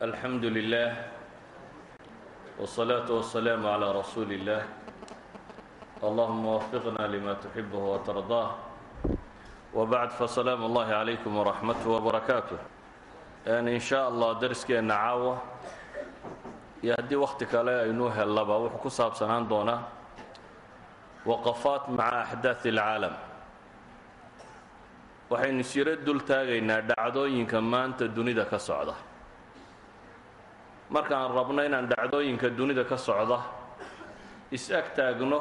alxamdu lilah wالصlaaةu والسlاam عlى rasuuli الlah allahuma wfiqna lima تxibه وtarضاه wbacd fasalaamu اllahi عalaykum wraxmatه wbarakaatuh in sha allah dariskeena caawa iyo haddii wakhti kale aynuu hellaba wuxuu ku saabsanaan doonaa waqafaat maca axdaaث اlcaalam waxaynu siro dul taagaynaa dhacdooyinka maanta dunida ka socda markaan rabno inaan dhacdooyinka dunida ka socda is-ag taagno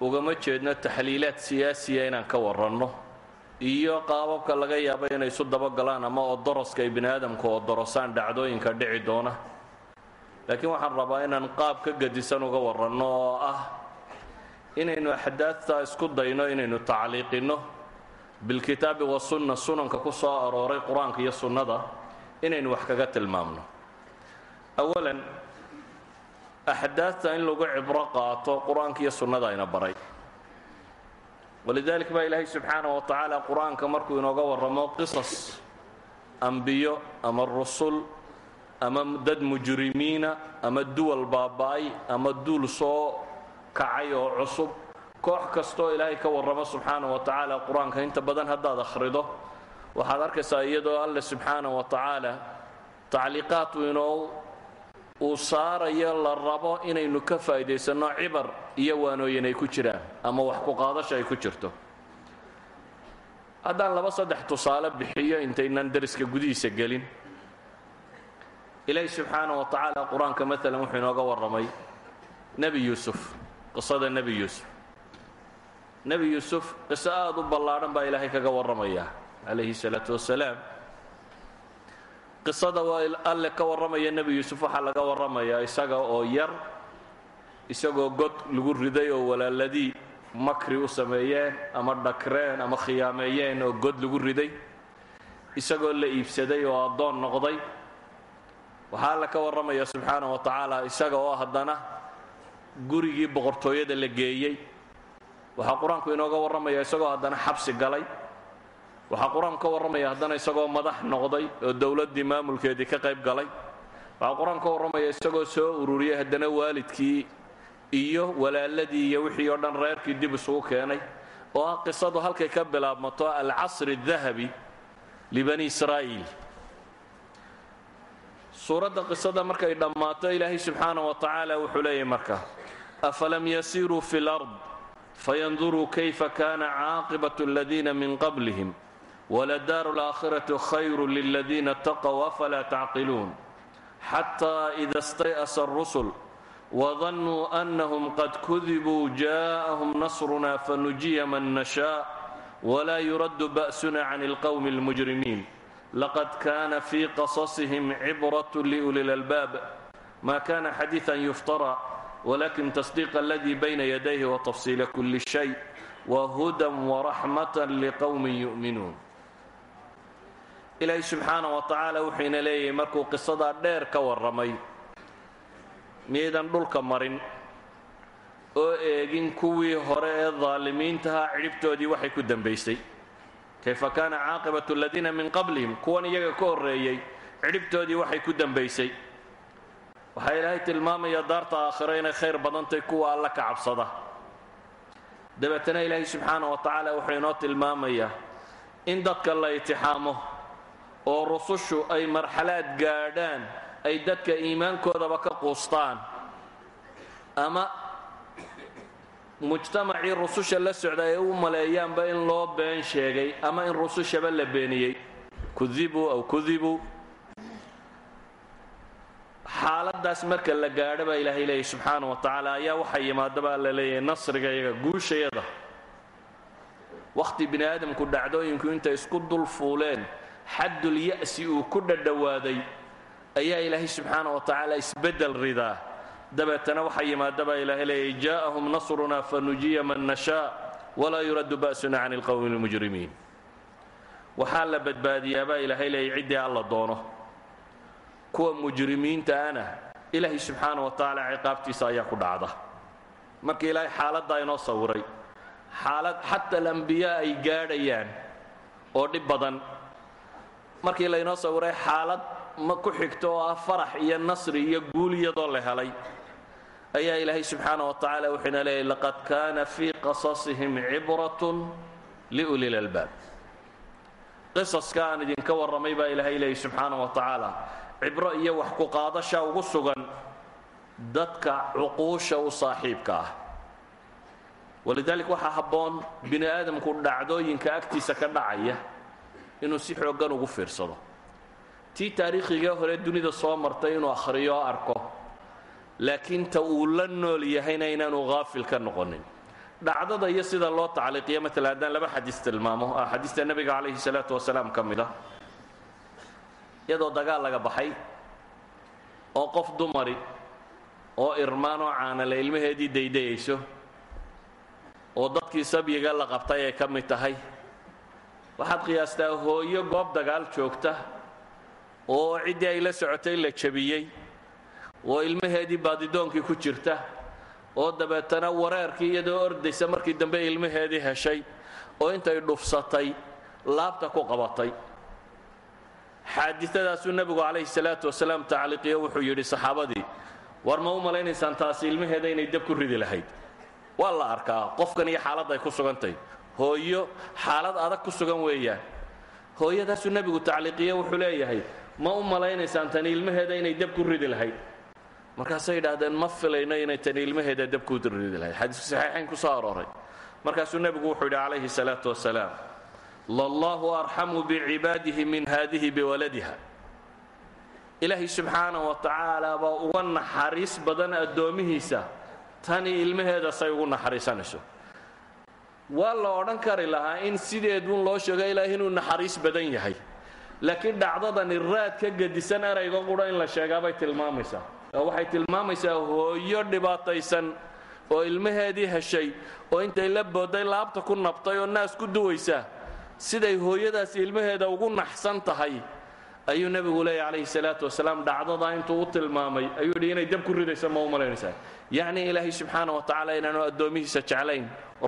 ugama jeedno taxliilaad siyaasiya inaan ka waranno iyo qaababka laga yaabo inay isu dabagalaan ama odoroska ay bini aadamku odorosaan dhacdooyinka dhici doona. Laakiin waxaan rabaa inaan qaab ka gadisan uga waranno oo ah inaynu axdaadta isku dayno inaynu tacliiqinno bilkitaabi wasunna sunanka ku soo arooray qur'aanka iyo sunnada inaynu wax kaga tilmaamno awalan axdaadta in lagu cibro qaato qur'aanka iyo sunnada ayna baray. Walidalik baa ilaahay subxaanah wa tacaala qur'aanka markuu inooga warramo qisas ambiyo ama rusul ama dad mujrimiina ama duwal baaba-ay ama duul soo kacay oo cusub koox kastoo ilaahay ka warramo subxaanah wa tacaala qur'aanka inta badan haddaad akhrido waxaad arkaysaa iyadoo alle subxaanah wa tacaala tacliiqaadku inoo uu saarayo la rabo inaynu ka faa'iidaysanno cibar iyo waanooyin ay ku jiraan ama wax ku qaadasha ay ku jirto. Haddaan laba saddex tusaale bixiyo intaynan dariska gudihiisa gelin. Ilaahi subxaana wa tacaala qur'aanka maalan wuxuu inooga warramay nebi yuusuf qisada nebi yuusuf. Nebi yuusuf qiso aada u ballaadhan baa ilaahay kaga warramaya calayhi salaatu wasalaam qisada waa alle ka warramaya nebi yuusuf waxaa laga warramayaa isaga oo yar isagoo god lagu riday oo walaaladii makri u sameeyeen ama dhakreen ama khiyaameeyeen oo god lagu riday isagoo la iibsaday oo addoon noqday. Waxaa alle ka warramaya subxaana wa tacaala isaga oo haddana gurigii boqortooyada la geeyey. Waxaa qur'aanku inooga warramaya isagoo haddana xabsi galay waxaa qur'aanku ka warramaya haddana isagoo madax noqday oo dowladdii maamulkeedii ka qayb galay. Waxaa qur'aanku ka warramaya isagoo soo ururiyey haddana waalidkii iyo walaaladii iyo wixii oo dhan reerkii dib isugu keenay oo ah qisadu halkay ka bilaabmato alcasri dahabi libani israa'iil. Suuradda qisada markay dhammaato ilaahay subxaana wa tacaala wuxuu leeyahy marka afalam yasiiruu fi lard fayanduruu kayfa kana caaqibat aladiina min qablihim wladaaru اlآkhiraةu khayru liladiina اtaqوا afalaa tacqiluun xatى إida اstayأsa الrusul وظanuu أnahum qad kudibuu jaءahum nasruna fanujiya man nashaء wla yuradu ba'suna can اlqwmi اlmujrimiin laqad kana fii qasasihim cibraة liuli اlalbaab ma kana xadiiثa yuftarى wlakin tasdiiq اladii bayna yadayhi وtafsiila kuli shay whuda وraxmaة lqwmi yuؤminuun ilaahay subxaana wa tacaala wuxuuna leeyahay markuu qisadaa dheer ka warramay miyaydan dhulka marin oo eegin kuwii hore ee daalimiintahaa cidhibtoodii waxay ku dembaysay kayfa kaana caaqibatu aladiina min qablihim kuwan iyaga ka horreeyey cidhibtoodii waxay ku dembaysay waxaa ilaahay tilmaamaya daarta aakhiro inay khayr badantay kuwa alla ka cabsada. Dabeetana ilaahay subxaana wa tacaala wuxuu inoo tilmaamayaa in dadka la itixaamo oo rusushu ay marxalaad gaadhaan ay dadka iimaankoodaba ka quustaan. Ama mujtamacii rususha la socda ay u maleeyaanba in loo been sheegay ama in rusushaba la beeniyey. Kudibuu aw kudibuu xaaladaas marka la gaadho baa ilaahay leeyahy subxaana wa tacaala ayaa waxaa yimaadaba alla leeyahay nasriga iyaga guushayada. Wakhti bini aadamku dhacdooyinku intay isku dul fuuleen xaddul ya'si uu ku dhadhowaaday ayaa ilaahay subxaana wa tacaala isbeddel ridaa. Dabeetana waxaa yimaadabaa ilaahay leeyahy jaa'ahum nasruna fanujiya man nashaa walaa yuraddu ba'suna can ilqowmi اlmujrimiin waxaa la badbaadiyaabaa ilaahay leeyahy ciddii alla doono. Kuwa mujrimiinta ana ilaahay subxaana wa tacaala ciqaabtiisa ayaa ku dhacda. Marka ilaahay xaaladdaa inoo sawiray xaalad xata alambiyaa ay gaadhayaan oo dhib badan markii laynoo sawiray xaalad ma ku xigto oo ah farax iyo nasri iyo guul iyadoo la helay. Ayaa ilaahay subxaana wa tacaala wuxuuna leeyay laqad kaana fii qasasihim cibratun liuli lalbaab qisaska aan idinka warramay baa ilaahay leeyay subxaana wa tacaala cibro iyo wax ku qaadasha ugu sugan dadka cuquusha u saaxiibka ah. Walidalik waxaa habboon bini aadamku dhacdooyinka agtiisa ka dhacaya inuu si xooggan ugu fiirsado. Tii taariikhiga hore dunida soo martay inuu akhriyo o arko laakiin ta uu la nool yahayna inaanu haafil ka noqonin. Dhacdada iyo sida loo tacliiqiyo maalan haddaan laba xadiis tilmaamo axaadiista nebiga calayhi salaatu wasalaam ka mid ah. Iyadoo dagaal laga baxay oo qof dumari oo irmaan oo caanale ilmaheedii daydayayso oo dadkii sabyiga la qabtay ay ka mid tahay waxaad qiyaastaa hooyo goob dagaal joogta oo ciddii ay la socotay la jabiyey oo ilmaheedii baadidoonkii ku jirta oo dabeetana wareerkii iyadoo ordaysa markii dambe ilmaheedii heshay oo intay dhufsatay laabta ku qabatay. Xaaditadaasuu nebigu calayhi salaatu wasalaam tacliiqiyo wuxuu yidhi saxaabadii war ma u malaynaysaan taasi ilmaheeda inay dab ku ridi lahayd. Waa la arkaa qofkan iyo xaaladda ay ku sugantahy hooyo xaalad adag ku sugan weeyaan. Hooyadaasuu nebigu tacliiqiye wuxuu leeyahay ma u malaynaysaan tani ilmaheeda inay dab ku ridi lahayd. Markaasay yidhaahdeen ma filayno inay tani ilmaheeda dab ku ridi lahayd. Xadiisku saxiixayn ku soo arooray. Markaasuu nebigu wuxuu yidhi calayhi salaatu wasalaam lallahu arxamu bicibaadihi min haadihi biwaladiha. Ilaahay subxaana wa tacaala baa uga naxariis badan addoomihiisa. Tani ilmaheeda say ugu naxariisanayso waa la odhan kari lahaa in sideeduun loo sheego ilaahay inuu naxariis badan yahay. Laakiin dhacdadani raad ka gedisan erayga qudha in la sheegaabay tilmaamaysaa. Oo waxay tilmaamaysaa hooyo dhibaataysan oo ilmaheedii heshay oo intay la booday laabta ku nabtay oo naas ku duwaysa siday hooyadaasi ilmaheeda ugu naxsan tahay ayuu nebigu leeya calayhi salaatu wasalaam dhacdadaa intuu u tilmaamay ayuu yidhi inay dab ku ridayso ma u malaynaysaa. Yacni ilaahay subxaana wa tacala inaanu addoomihiisa jeclayn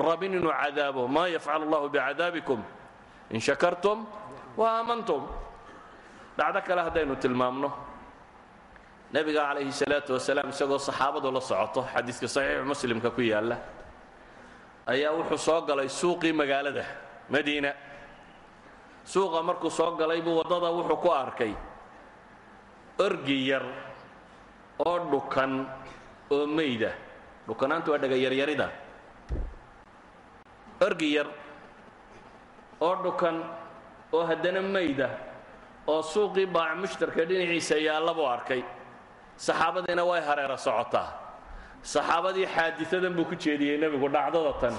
rabin inuu cadaabo maa yafcalu allahu bicadaabikum in shakartum wa aamantum. Dhacdo kale haddaynu tilmaamno. Nebiga calayhi salaatu wasalaam isagoo saxaabadu la socoto xadiiska saxiixu muslimka ku yaalla ayaa wuxuu soo galay suuqii magaalada madiina suuqa markuu soo galay buu waddada wuxuu ku arkay. Orgi yar oo dhukan oo mayda dhukanaantu waa dhagayaryarida orgi yar oo dhukan oo haddana mayda oo suuqii baac mushtarka dhinaciisa yaalla buu arkay. Saxaabadiina way hareera socotaa. Saxaabadii xaadisadan buu ku jeediyey nebigu dhacdada tan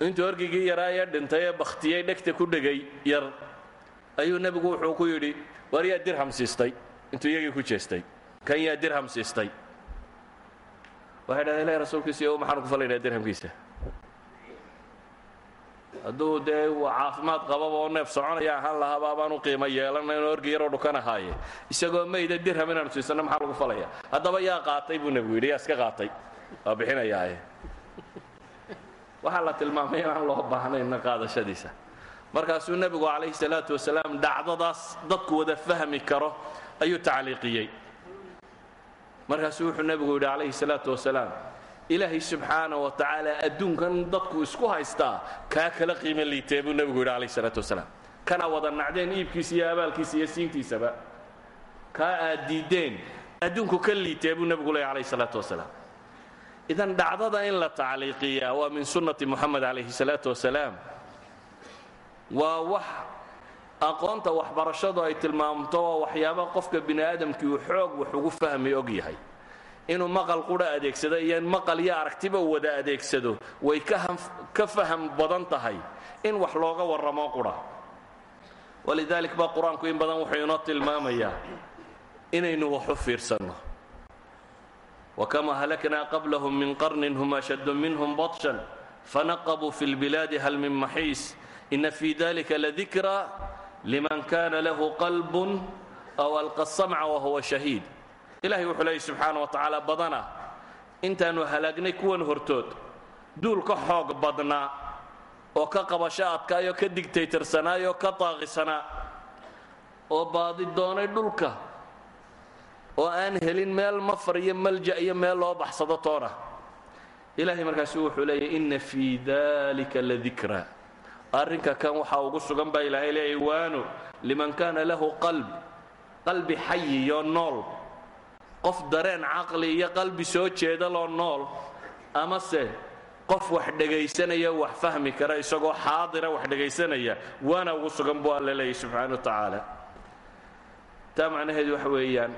intuu orgigii yaraa ee dhintay ee bakhtiyey dhegta ku dhegay yar ayuu nebigu wuxuu ku yidhi war yaa dirham siistay? Intuu iyagii ku jeestay kan yaa dirham siistay? Waxay dhahdeen ilahi rasuulkiisa iyo maxaanu ku falaynaa dirhamkiisa? Hadduu dee caafimaad qababa oo neef soconaya ahaan lahaaba abaanu qiimo yeelanayn orgi yaroo dhukan ahaaye isagoo mayda dirham inaanu siisanno maxaa lagu falaya haddaba yaa qaatay buu nebigu yidhi yaa iska qaatay. Waa bixinayaaye waxaa la tilmaamay inaan loo baahnayna qaadashadiisa markaasuu nebigu calayhi salaatu wasalaam dhacdadaas dadku wada fahmi karo ayuu tacliiqiyey. Markaasuu wuxuu nebigu yidhi calayhi salaatu wasalaam ilaahay subxaana wa tacaala adduunkan dadku isku haystaa kaa kala qiimo liitee buu nebigu yidhi calayhi salaatu wasalaam. Kana wada nacdeen iibkiisa iyo abaalkiisa iyo siintiisaba kaa aad diiddeen adduunku ka liitee buu nebigu leey calayhi salaatu wasalaam idan dhacdada in la tacliiqiyaa waa min sunnati moxamed calayhi salaatu wasalaam. Waa wax aqoonta waxbarashadu ay tilmaamto waa waxyaaba qofka bini aadamkii uu xoog wax ugu fahmi og yahay. Inuu maqal qura adeegsado iyo in maqal iyo aragtiba wada adeegsado way ka faham badan tahay in wax looga warramo qura. Walidaalik baa qur'aanku in badan wuxuu inoo tilmaamayaa inaynu wax u fiirsanno وكما هلكنا قبلهم من قرن هم أشد منهم بطشا فنقبوا في البلاد هل من محيص إن في ذلك لذكرى لمن كان له قلب أو ألقى السمع وهو شهيد إلهي وحلي سبحانه وتعالى بدنا انت أنه هلقني كون هرتود دول كحوق بدنا oo ka qabasho adkaayo ka digtaytarsanaayoo ka daaqisana oo baadi doonay dhulka oo aan helin meel mafar iyo malja iyo meel loo baxsado toona ilaahay markaasu wuxuu leeyahy inna fii dalika ladikra arrinka kan waxaa ugu sugan baa ilaahay leeyahy waano liman kaana lahu qalb qalbi xayiyo nool. Qof dareen caqli iyo qalbi soo jeedaloo nool amase qof wax dhegaysanaya wax fahmi kara isagoo xaadira wax dhegaysanaya waana ugu sugan buu alla leeyahy subxaana wa tacaala. Taa macnaheedu waxa weeyaan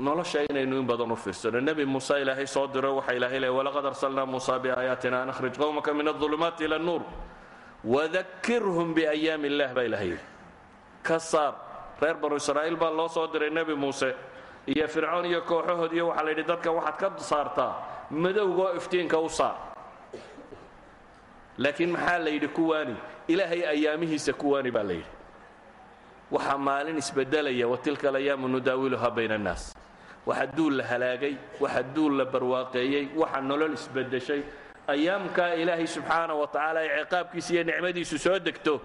nolosha inaynu in badan u fiirsano nebi muuse ilaahay soo diro waxa ilahay leey walaqad arsalnaa muusa biaayaatina an akhrij qowmaka min aulumaati ila nuur. Wadakirhum biayaami illah baa ilahay ka saar reer banu israa'iil baa loo soo diray nebi muuse iyo fircoon iyo kooxahood iyo waxaa la yidhi dadka waxaad ka saartaa madowgoo iftiinka u saar. Laakiin maxaa la yidhi kuwaani ilaahay ayaamihiisa kuwaani baa la yidhi waxaa maalin isbedelaya watilka alayaamu nudaawiluhaa bayna annaas. Waxa duul la halaagay waxa duul la barwaaqeeyey waxa nolol isbedeshay. Ayaamkaa ilaahay subxaana wa tacaala ay ciqaabkiisa iyo nicmadiisu soo degto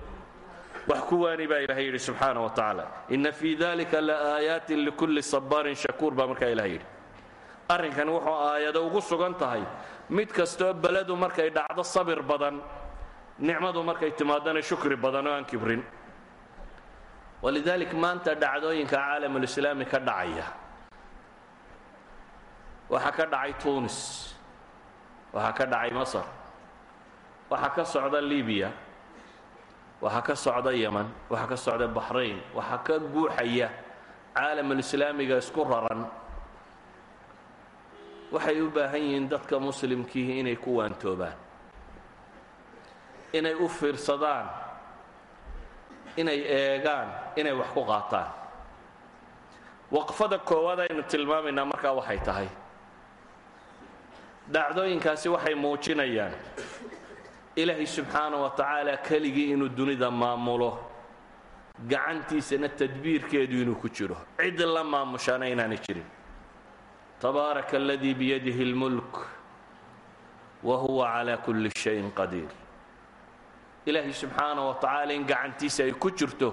wax kuwaani baa ilahay yidhi subxaana wa tacaala inna fii dalika la aayaatin likulli sabaarin shakuur baa markaa ilahay yidhi. Arrinkan wuxuu aayado ugu sugan tahay mid kastoo beledu markay dhacdo sabir badan nicmadu markay timaadana shukri badan oo aan kibrin walidalik maanta dhacdooyinka caalamulislaami ka dhacaya. Waxaa ka dhacay tunis. Waxaa ka dhacay masar. Waxaa ka socda libiya. Waxaa ka socda yeman waxaa ka socda baxrayn waxaa ka guuxaya caalamulislaamiga isku raran. Waxay u baahan yihiin dadka muslimkiihi inay ku waantoobaan. Inay u fiirsadaan inay eegaan inay wax ku qaataan. Waqfada koowaad aynu tilmaamaynaa markaa waxay tahay. Dhacdooyinkaasi waxay muujinayaan ilaahay subxaana wa tacaala keligii inuu dunida maamulo gacantiisana tadbiirkeedu inuu ku jiro. Cid la maamushaana inaanay jirin. Tabaaraka aladii biyadihi اlmulk wa huwa calaa kulli shayin qadiir ilaahay subxaana wa tacaala in gacantiisa ay ku jirto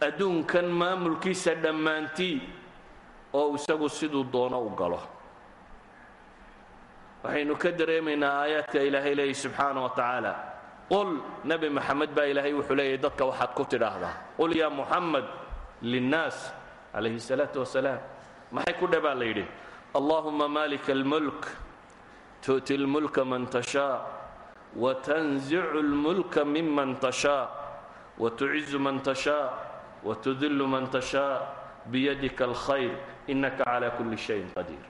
adduunkan maamulkiisa dhammaantii oo isagu siduu doono u galo. Waxaynu ka dareemaynaa aayaadka ilaahay leeyay subxaana wa tacaala. Qul nebi maxamed baa ilaahay wuxuu leeyahy dadka waxaad ku tidhaahdaa. Qul yaa muxamed linnaas calayhi salaatu wasalaam maxay ku dhe baa la yidhi? Allahuma malika almulk tu'ti lmulka man tashaa watanzicu lmulka miman tashaa watucizu man tashaa watudillu man tashaa biyadika alkhayr inaka calaa kulli shayin qadiir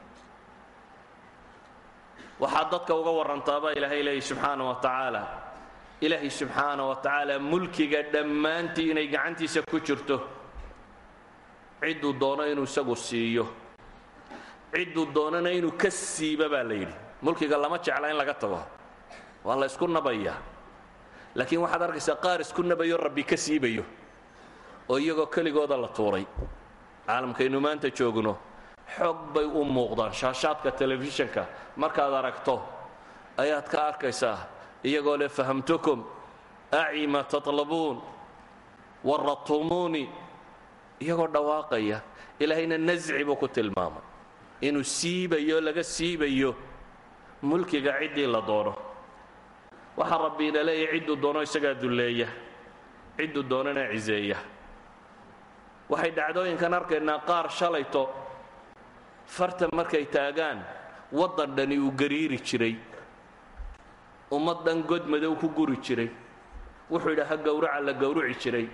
waxaad dadka uga warantaabaa ilaahay leeyay subxaana wa tacaala ilaahay subxaana wa tacaala mulkiga dhammaantii inay gacantiisa ku jirto cidduu doono inuu isagu siiyo cidduu doonana inuu ka siiba baa la yidhi mulkiga lama jecla in laga tago waa la ysku nabayaa. Laakiin waxaad arkaysaa qaar isku nabayo rabbi ka siibayo. Oo iyagoo keligooda la tuuray. Caalamkaynu maanta joogno. Xoog bay u muuqdaan. Shaashaadka telefishanka markaad aragto ayaad ka arkaysaa. Iyagoo leh fahamtukum aci ma tatlabuun waratumuuni iyagoo dhawaaqaya ilaahayna nasci buu ku tilmaamay. Inuu siibayo laga siibayo mulkiga ciddii la doono waxaa rabbiina leeyahy cidduu doono isagaa dulleeya cidduu doonana ciseeya. Waxay dhacdooyinkan arkaynaa qaar shalayto farta markay taagaan waddan dhani uu gariiri jiray ummad dhan god madow ku guri jiray wuxuu yidhi ha gowraca la gowrici jiray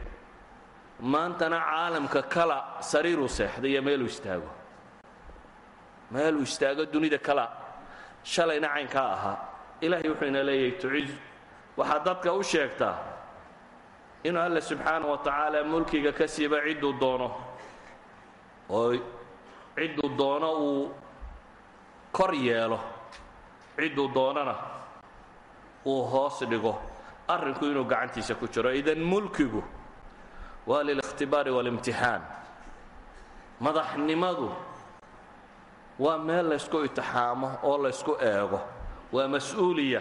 maantana caalamka kala sariiruu seexday iyo meeluu istaago. Meeluu istaago dunida kala shalayna caynkaa ahaa ilaahay wuxuu ina leeyahay tuciz waxaad dadka u sheegtaa inuu alla subxaana wa tacaala mulkiga ka siiba cidduu doono. Oo cidduu doono uu kor yeelo. Cidduu doonana uu hoos dhigo. Arrinku inuu gacantiisa ku jiro. Idan mulkigu waa lilikhtibaari walimtixaan madaxnimadu waa meel laysku itixaamo oo laysku eego waa mas'uuliya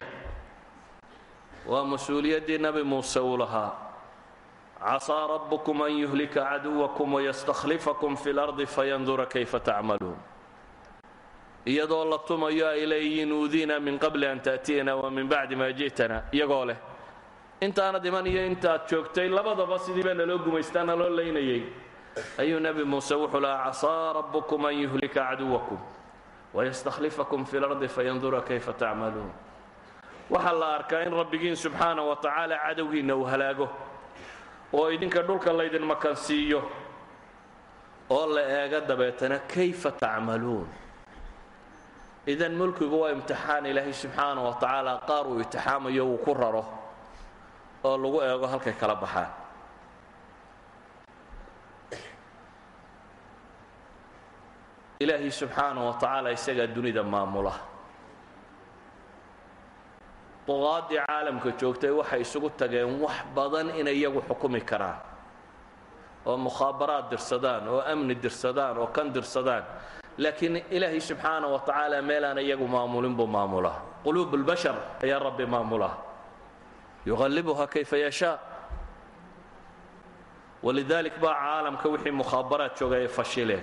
waa mas'uuliyaddii nebi muuse uu lahaa. Casaa rabbukum an yuhlika caduwakum wayastaklifakum fi lardi fayandura kayfa tacmaluun iyadoo la tumayo ay leeyihiin uudiina min qabli an ta'tiyana wa min bacdi maa ji'tana. Iyagoo leh intaanad iman iyo intaad joogtay labadaba sidii baa naloo gumaystaa naloo laynayay. Ayuu nebi muuse wuxuu lahaa casaa rabbukum an yuhlika caduwakum wayastaklifakum fi lardi fayandura kayfa tacmaluun waxaa la arkaa in rabbigiin subxaana wa tacaala cadowgiinna uu halaago oo idinka dhulka laydin makansiiyo oo la eega dabeetana kayfa tacmaluun idan mulkigu waa imtixaan ilaahay subxaana wa tacaala qaar uu itixaamayo uu ku raro oo lagu eego halkay kala baxaan ilaahay subxaana wa tacaala isagaa dunida maamula. Duqaadii caalamka joogtay waxay isugu tageen wax badan inay iyagu xukumi karaan. Oo mukhaabaraad dirsadaan oo amni dirsadaan oo kan dirsadaan. Laakiin ilaahay subxaana wa tacaala meelaan iyagu maamulin buu maamulaa quluub اlbashar ayaa rabbi maamula. Yuqallibuha kayfa yashaa. Walidalik baa caalamka wixii mukhaabaraad jooga ay fashileen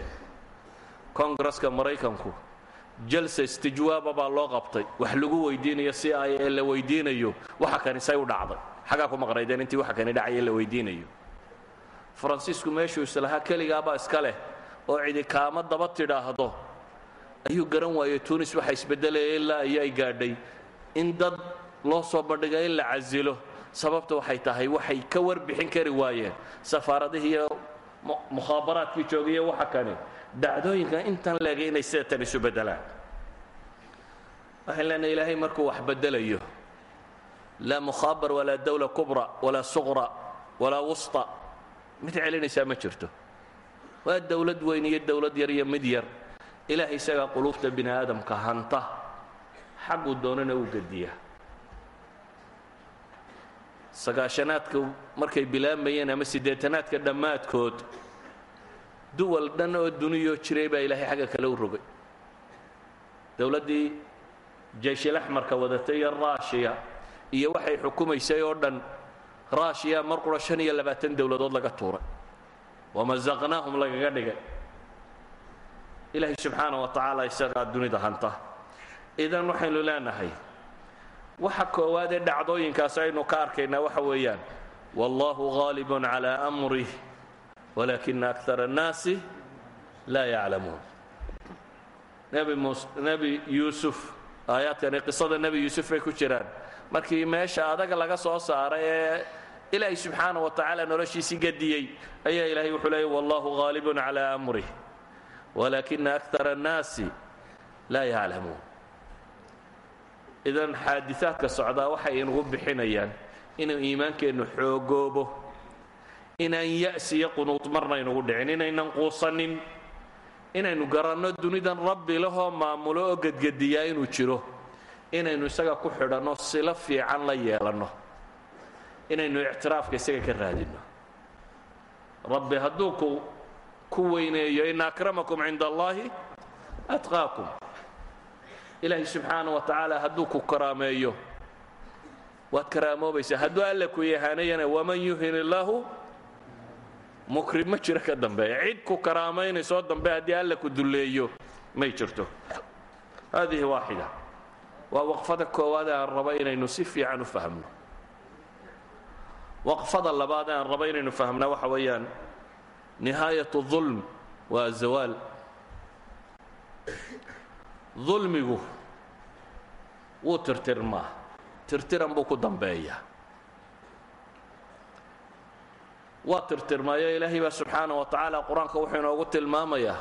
kongareska maraykanku jalsa istijwaaba baa loo qabtay. Wax lagu weydiinayo si ay ee la weydiinayo waxa kani say u dhacday. Xagaa ku maqnaydeen intii waxa kani dhacaya la weydiinayo. Faransiisku meeshuu islahaa keligaabaa iska leh oo cidi kaama daba tidhaahdo. Ayuu garan waayey tunis waxa isbedelaya ilaa ay gaadhay. In dad loo soo bandhigay in la casilo sababta waxay tahay waxay ka warbixin kari waayeen. Safaaradihii iyo mukhaabaraadkii joogayo waxa kani dhacdooyinka intan leegay inay sida tan isu bedelaan waxaan leenahay ilaahay markuu wax bedelayo laa mukhaabar walaa dawla kubra walaa suqra walaa wusta mid celinaysaa ma jirto. Waa dowlad weyn iyo dowlad yar iyo mid yar. Ilaahay isagaa quluubta bini aadamka hanta xagguu doonana u gediya sagaashanaadka markay bilaamayeen ama siddeetanaadka dhammaadkood duwal dhan oo duniyoo jiray baa ilaahay xagga kale u rogay. Dowladdii jayshalaxmarka wadatay iyo raashiya iyo waxay xukumaysay oo dhan raashiya mar qura shan iyo labaatan dowladood laga tuuray. Wamazaqnaahum lagaga dhigay. Ilaahay subxaana wa tacaala isagaa dunida hanta. Idan waxaynu leenahay waxa koowaad ee dhacdooyinkaas aynu ka arkaynaa waxa weeyaan wallahu gaalibun calaa amrih walaakina akar annaasi laa yaclamuun nebi yuusuf aayaadkani qisada nebi yuusuf bay ku jiraan markii meesha adaga laga soo saaray ee ilaahay subxaana wa tacaala noloshiisii gadiyey ayaa ilaahay wuxuu leeyay wallahu gaalibun calaa amrih walaakina akar annaasi laa yaclamuun idan xaadiaadka socdaa waxay inugu bixinayaan inuu iimaankeennu xoogoobo inaan ya'si iyo qunuud marna inugu dhicin inaynan quusanin inaynu garanno dunidan rabbi lahoo maamulo oo gedgediyaa inuu jiro inaynu isaga ku xidhanno silo fiican la yeelanno inaynu ictiraafka isaga ka raadinno. Rabbi hadduu ku ku weyneeyo ina akramakum cinda allaahi atqaakum. Ilaahay subxaana wa tacaala hadduu ku karaameeyo waad karaamoobaysaa. Hadduu alle ku yahaanayana waman yuhin illaahu mukrim ma jiro ka dambeeya cid ku karaamaynayso dambe haddii alle ku dulleeyo may jirto. Haadihi waaxida. Waa waqfada koowaad aan raba inaynu si fiican u fahmno. Waqfada labaad aan raba inaynu fahmna waxa weeyaan nihaayat ulm waa zawaal. Dulmigu wuu tirtirmaa tirtiran buu ku dambeeyaa waa tirtirmaayo ilaahay baa subxaana wa tacaala qur-aanka wuxuu inoogu tilmaamayaa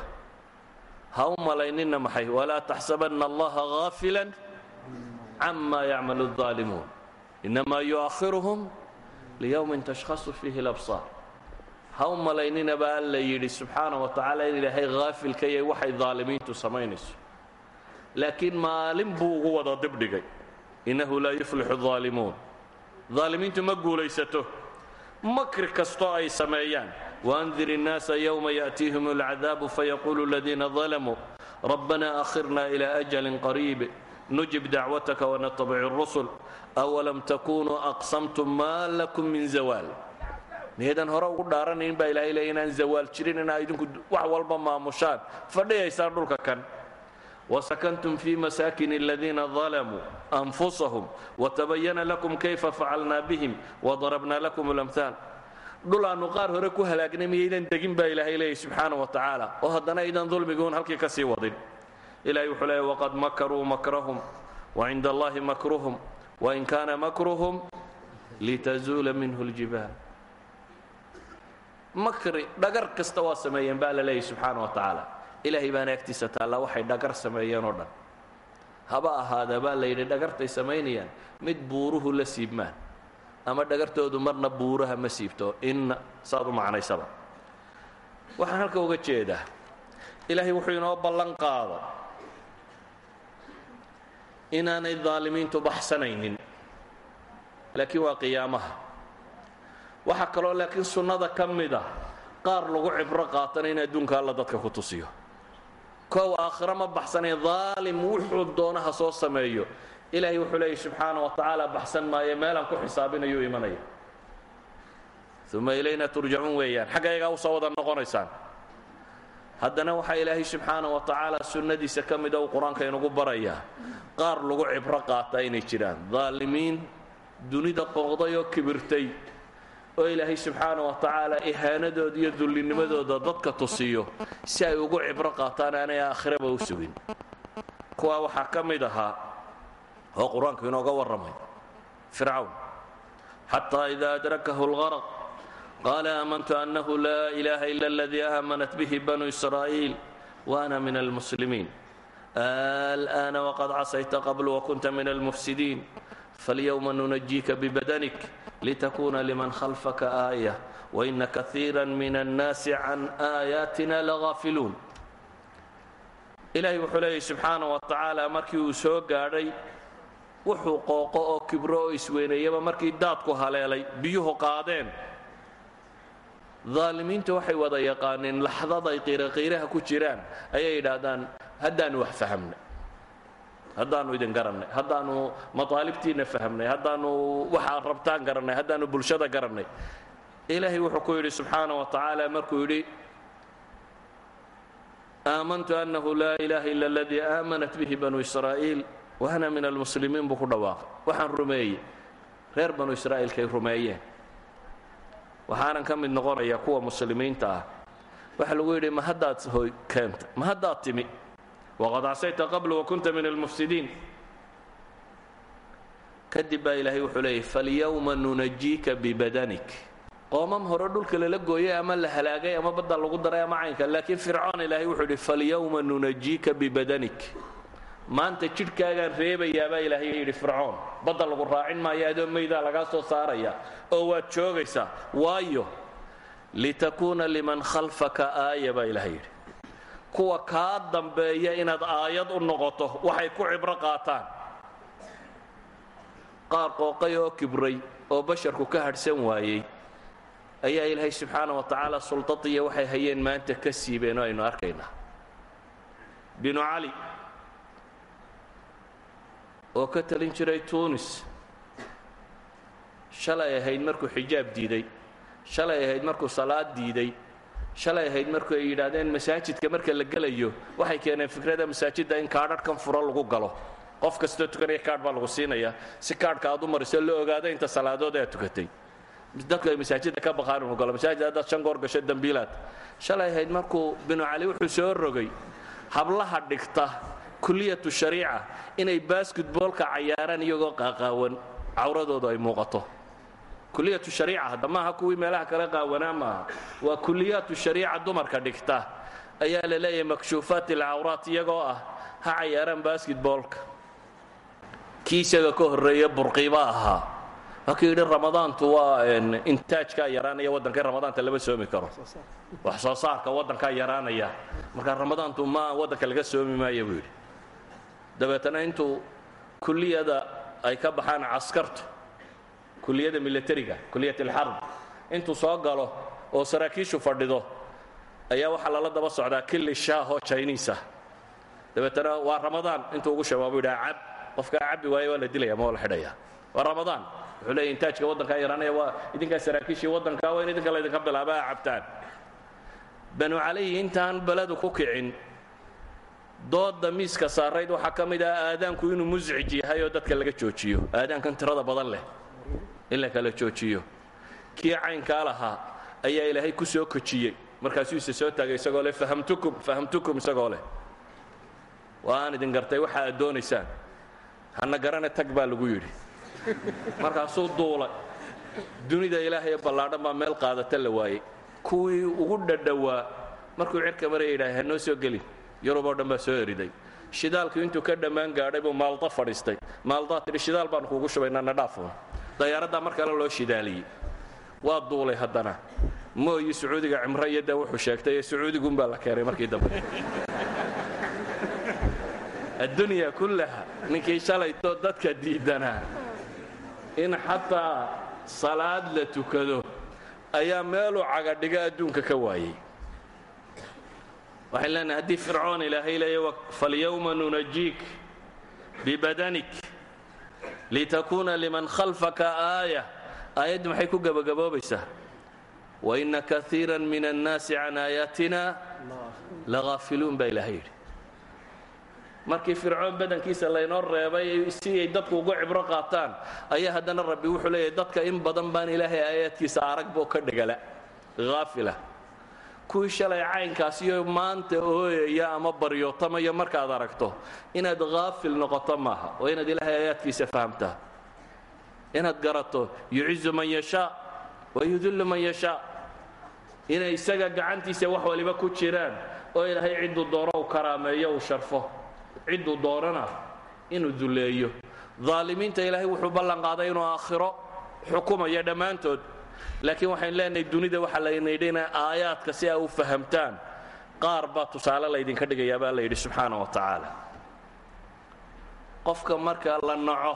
ha u malaynina maxay walaa taxsabanna allaha gaafila cama yacmalu الظaalimuun inamaa yu'akhiruhum liyowmin tashkhasu fiihi اlabsaar ha u malaynina baa alla yidhi subxaana wa tacaala in ilaahay haafilka yahay waxay daalimiintu samaynayso laakiin maalin buu ugu wada dibdhigay innahu laa yuflixu الظaalimuun daalimiintu ma guulaysato makri kastoo ay sameeyaan? Waandir innaasa yowma ya'tiihim alcadaabu fayaquulu aladiina dalamuu rabbana akhirna ilaa ajalin qariib nujib dacwataka wanatabic rusul awalam takunuu aqsamtum maa lakum min zawaal miyaydaan hore ugu dhaaranayn baa ilahay leey inaan zawaal jirin inaa idinku wax walba maamushaan. Fadhiyaysaan dhulka kan. وسكنتم في مساكن الذين ظلموا أنفسهم وتبين لكم كيف فعلنا بهم وضربنا لكم الأمثال dhul aanu qaar hore ku halaagnay miyaydan degin baa ilaahay leeyay subxaana wa tacaala oo haddana aydan dulmiguun halkii ka sii wadin ilahay wuxuu leeyay waqad makaruu makrahum وcinda allahi makruhum وin kaana makruhum litazuula minhu اljibaal makri dhagar kasta waa sameeyeen baa la leeyay subxaana wa tacaala ilaahay baana agtiisa taallaa waxay dhagar sameeyeen oo dhan. Haba ahaada baa la yidhi dhagartay samaynayaan mid buuruhu la siibmaan. Ama dhagartoodu marna buuraha ma siibto inna saad u macnaysaba. Waxaan halka uga jeedaa ilaahay wuxuu inoo ballan qaada inaanay daalimiintu baxsanaynin. Laakiin waa qiyaamaha. Waxaa kaloo laakiin sunnada ka mid a qaar lagu cibro qaatana in adduunka alla dadka ku tusiyo kow aakhiro ma baxsanay daalim wuxuu doonaha soo sameeyo. Ilaahay wuxuu leeyay subxaana wa tacaala baxsan maayo meelaan ku xisaabinayuu imanaya. Uma ilayna turjacuun weeyaan. Ayagaa u soo wada noqonaysaan. Haddana waxaa ilaahay subxaana wa tacaala sunnadiisa ka mida uu qur'aanka inugu barayaa. Qaar lagu cibro qaata inay jiraan. Daalimiin dunida qooqday oo kibirtay oo ilaahay subxaana wa tacaala ihaanadooda iyo dullinimadooda dadka tusiyo si ay ugu cibro qaataan aanay aakhiraba u sugin. Kuwaa waxaa ka mid ahaa oo qur'aanku inooga warramay fircawn. Xataa idaa adrakahu اlgarq qaala aamantu annahu laa ilaaha ila aladii aamanat bihi banu israa'iil waana min almuslimiin. Alآana waqad casayta qabl wakunta min almufsidiin falyowma nunajiika bibadanik litakuna liman khalfaka aaya waina kaiira min annaasi can aayaatina lagaafiluun ilaahay wuxuu leeyay subxaana wa tacaala markii uu soo gaadhay wuxuu qooqo oo kibro oo isweyneeyaba markii daadku haleelay biyuhu qaadeen daalimiinta waxay wada yaqaaneen laxdaday qiiraqiiraha ku jiraan ayay yidhaahdaan haddaanu wax fahamnay haddaanu idin garannay haddaanu mataalibtiinna fahmnay haddaanu waxaad rabtaan garannay haddaanu bulshada garannay ilaahay wuxuu ku yidhi subxaana wa tacaala markuu yidhi aamantu annahu laa ilaaha ila aladii aamanat bihi banu israa'iil waana min almuslimiin buu ku dhawaaqay. Waxaan rumeeyey. Reer banu israa'iilkay rumeeyeen. Waxaanan ka mid noqonayaa kuwa muslimiinta ah. Waxa lagu yidhi ma haddaad hoy keenta ma haddaad timi waqad casayta qabl wakunta min almufsidiin kadib baa ilaahay wuxuu leeyay falyowma nunajiika bibadanik qoomam hore dhulka lala gooyay ama la halaagay ama badda lagu daray ama caynka laakiin fircoon ilaahay wuxuu yidhi falyowma nunajiika bibadanik maanta jidhkaagaan reebayaa baa ilaahay yidhi fircoon badda lagu raacin maayo adoo maydaa lagaa soo saaraya oo waad joogaysaa waayo litakuuna liman khalfaka aaya baa ilaahay yidhi kuwa kaa dambeeya inaad aayad u noqoto waxay ku cibro qaataan. Qaar qooqay oo kibray oo basharku ka hadhsan waayey. Ayaa ilaahay subxaana wa tacaala sultadiya waxay hayeen maanta ka siibeen oo aynu arkaynaa binu cali oo ka talin jiray tuunis shalay ahayd markuu xijaab diiday shalay ahayd markuu salaad diiday shalay ahayd markuu ay yidhaahdeen masaajidka marka la gelayo waxay keeneen fikrada masaajidda in kaadharhkan furo lagu galo. Qof kastoo tukanaya kaadh baa lagu siinayaa si kaadhka aad u mariso la ogaado inta salaadood aad tukatay. Dadku ay masaajidda ka baqaan inuu galo. Masaajid haddaad shan goor gasho dembiilaad shalay ahayd markuu binu cali wuxuu soo rogay hablaha dhigta kuliyatu shariica inay basketboolka cayaaraan iyagoo qaaqaawan cawradoodu ay muuqato kuliyatu shariica hadda maaha kuwii meelaha kale qaawanaa maaha waa kuliyaatu shariica dumarka dhigta. Ayaa la leeyahay makshuufaat alcawraat iyagoo ah ha cayaaraan basketboolka kii isaga ka horreeya burqiba ahaa. Markuu yidhi ramadaantu waa intaajkaa yaraanaya waddanka ramadaanta lama soomi karo. Wax soo saarka waddankaa yaraanaya. Marka ramadaantu ma waddanka laga soomi maayo buu yidhi. Dabeetana intuu kuliyada ay ka baxaan caskartu kuliyada milatariga kuliyat alxarb intuu soo galo oo saraakiishu fadhido ayaa waxaa lala daba socdaa killi shaahoo jiniisa dabeetana waa ramadaan intuu ugu shabaabo yidhaha cab qofkaa cabbi waayo waa la dilaya ma waa la xidhaya. Waa ramadaan wuxuu leeya intaajka waddankaa yaraanaya waa idinkaa saraakiishii waddanka waa in idinka laydinka bilaaba a cabtaan. Banu calayhi intaan beledu ku kicin dooda miiska saarayd waxaa ka mid ah aadaanku inuu muscij yahay oo dadka laga joojiyo. Aadaankan tirada badan leh in la kala joojiyo. Kii caynkaa lahaa ayaa ilaahay ku soo kojiyey. Markaasuu ise soo taagay isagoo leh fahamtukum fahamtukum isagoo leh. Waa idin gartay waxa aad doonaysaan. Hana garane tag baa lagu yidhi. Markaasuu duulay. Dunida ilaahay ballaadhan baa meel qaadata la waayey. Kuwii ugu dhadhowaa markuu cirka maraya yidhahay hanoo soo gelin. Yurub oo dhan baa soo eriday. Shidaalku intuu ka dhammaan gaadhay buu maalda fadhiistay. Maaldaa tidhi shidaal baanu kuugu shubaynaa na dhaafoon dayaaraddaa mar kale loo shidaaliyey. Waa duulay haddana. Mooyi sacuudiga cimro wuxuu sheegtay ee sacuudiguunbaa la keenay markii dambe. Addunya kullaha ninkii shalayto dadka diidanaa in xataa salaad la tukado ayaa meeluu cagadhiga adduunka ka waayey. Waxayn leenahay haddii fircoon ilaahay leeya falyawma nunajiik bibadanik litakuuna liman khalfaka aaya. Aayaddu maxay ku gebagaboobaysaa waina kaiira min annaasi can aayaatina lagaafiluun baa ilaahay yidhi. Markii fircoon badankiisa laynoo reebay si ay dadku ugu cibro qaataan ayaa haddana rabbi wuxuu leeyahay dadka in badan baan ilaahay aayaadkiisa aragbo ka dhegala haafila kuwii shalay caynkaasiyo maanta ooyaya ama baryootamaya markaad aragto inaad haafil noqoto maaha waa inaad ilaahay aayaadkiisa fahamtaa inaad garato yucizu man yashaa wa yudillu man yashaa. Inay isaga gacantiisa wax waliba ku jiraan oo ilaahay cidduu doono u karaameeyo uu sharfo. Cidduu doonana inuu duleeyo daalimiinta ilaahay wuxuu ballan qaaday inuu aakhiro xukumayo dhammaantood laakiin waxayn leenahay dunida waxaa laynidhina aayaadka si aa u fahamtaan. Qaar baa tusaale laydinka dhigayaa baa la yidhi subxaana wa tacaala. Qofka marka la naco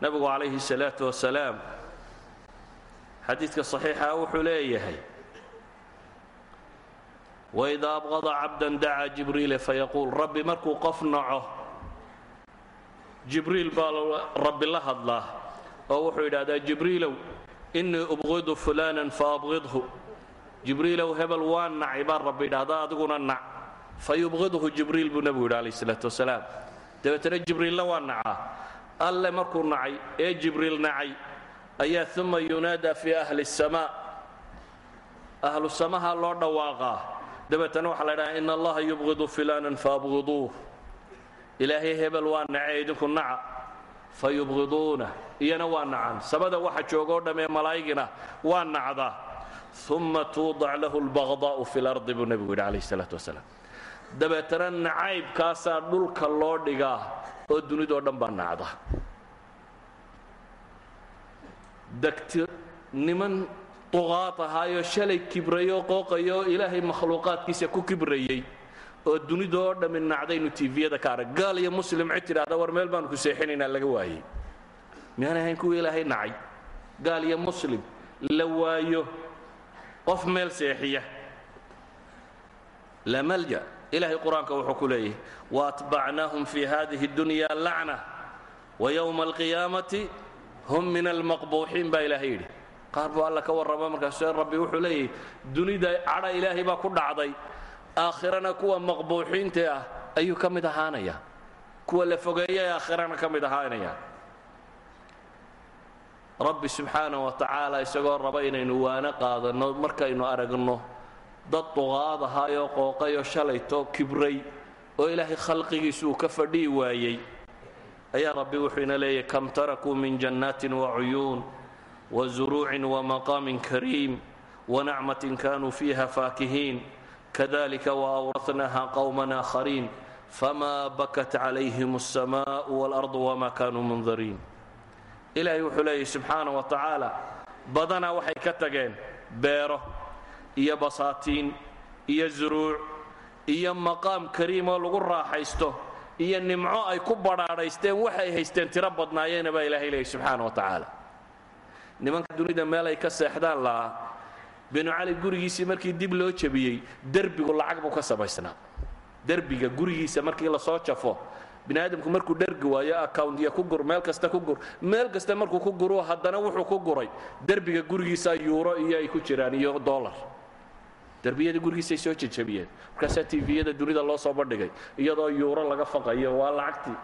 nabigu calayhi salaatu wasalaam xadiidka saxiixa wuxuu leeyahay waidaa abqada cabdan dacaa jibriila fayaquul rabbi markuu qof naco jibriil baa rabbi la hadlaa oo wuxuu yidhahdaa jibriilow innii ubqidu fulaanan faabqidhu jibriilow hebel waa nacay baa rabbi yidhahdaa adiguna nac. Fayubqidhu jibriil buu nebigu yidhi alayh isalaatu wasalaam. Dabeetana jibriilna waa nacaa. Alle markuu nacay ee jibriil nacay ayaa uma yunaadaa fii ahli الsamaa ahlu samaha loo dhawaaqaa. Dabeetana waxaa la ydhaha in allaha yubqidu filaanan faabqiduuh ilaahay hebel waa nacay idinku naca fayubqiduuna iyana waa nacaan. Sabada waxa joogoo dhamm ee malaa'igina waa nacdaa uma tuudac lahu lbaqdaa'u fi lardi buu nebigu yidhi calayh salaatu wasalaam. Dabeetana nacaybkaasaa dhulka loo dhigaa oo dunido dhan baa nacda. Degti niman duqaad ahaayoo shalay kibrayoo qooqayo ilaahay makhluuqaadkiisa ku kibrayey oo dunidoo dhammi nacdaynu tiifiyada ka arag. Gaal iyo muslim cid tidhahda war meel baanu ku seexinaynaa laga waayey. Miyaanay ahayn kuwii ilaahay nacay? Gaal iyo muslim la waayo qof meel seexiya. La malja ilaahay qur'aanka wuxuu ku leeyahy waatbacnaahum fi hadihi اdunya lacna wayowma alqiyaamati hum min almaqbuuxiin baa ilaahay yidhi. Qaar buu alla ka warrama markaasuu rabbi wuxuu leeyahy dunida cadha ilaahay baa ku dhacday aakhirana kuwa maqbuuxiinta ah ayuu ka mid ahaanaya. Kuwa la fogeeya ee aakhirana ka mid ahaanaya. Rabbi subxaanah wa tacaala isagoo raba inaynu waano qaadanno markaynu aragno dad duqaad ahaayoo qooqayoo shalayto kibray oo ilaahay khalqigiisu uu ka fadhihi waayey. Ayaa rabbi wuxuu ina leeyahy kam tarakuu min jannaatin wacuyuun wazuruucin wamaqaamin kariim wanacmatin kanuu fiiha faakihiin kadalika waawratnaha qowman aakhariin famaa bakat calayhim alsamaa'u waalardu wama kanuu mundariin ilaahay wuxuu leeyahy subxaana wa tacaala badanaa waxay ka tageen beero iyo basaatiin iyo zuruuc iyo maqaam kariimoo lagu raaxaysto iyo nimco ay ku badhaadhaysteen waxay haysteen tiro badnaayeena baa ilahay leeyay subxaana wa tacaala nimanka dunida meel ay ka seexdaan lahaa binu cali gurigiisii markii dib loo jabiyey derbigu lacag buu ka samaysnaa. Derbiga gurigiisa markii la soo jafo bini aadamku markuu dhergi waayo accountya ku gur meel kasta ku gur meel kasta markuu ku guru haddana wuxuu ku guray. Derbiga gurigiisa yuuro iyo ay ku jiraan iyo dollar. Derbiyada gurigiisay soo jejabiyeen markaasaa tviyada dunida loo soo bandhigay iyadoo yuuro laga faqayo waa lacagtii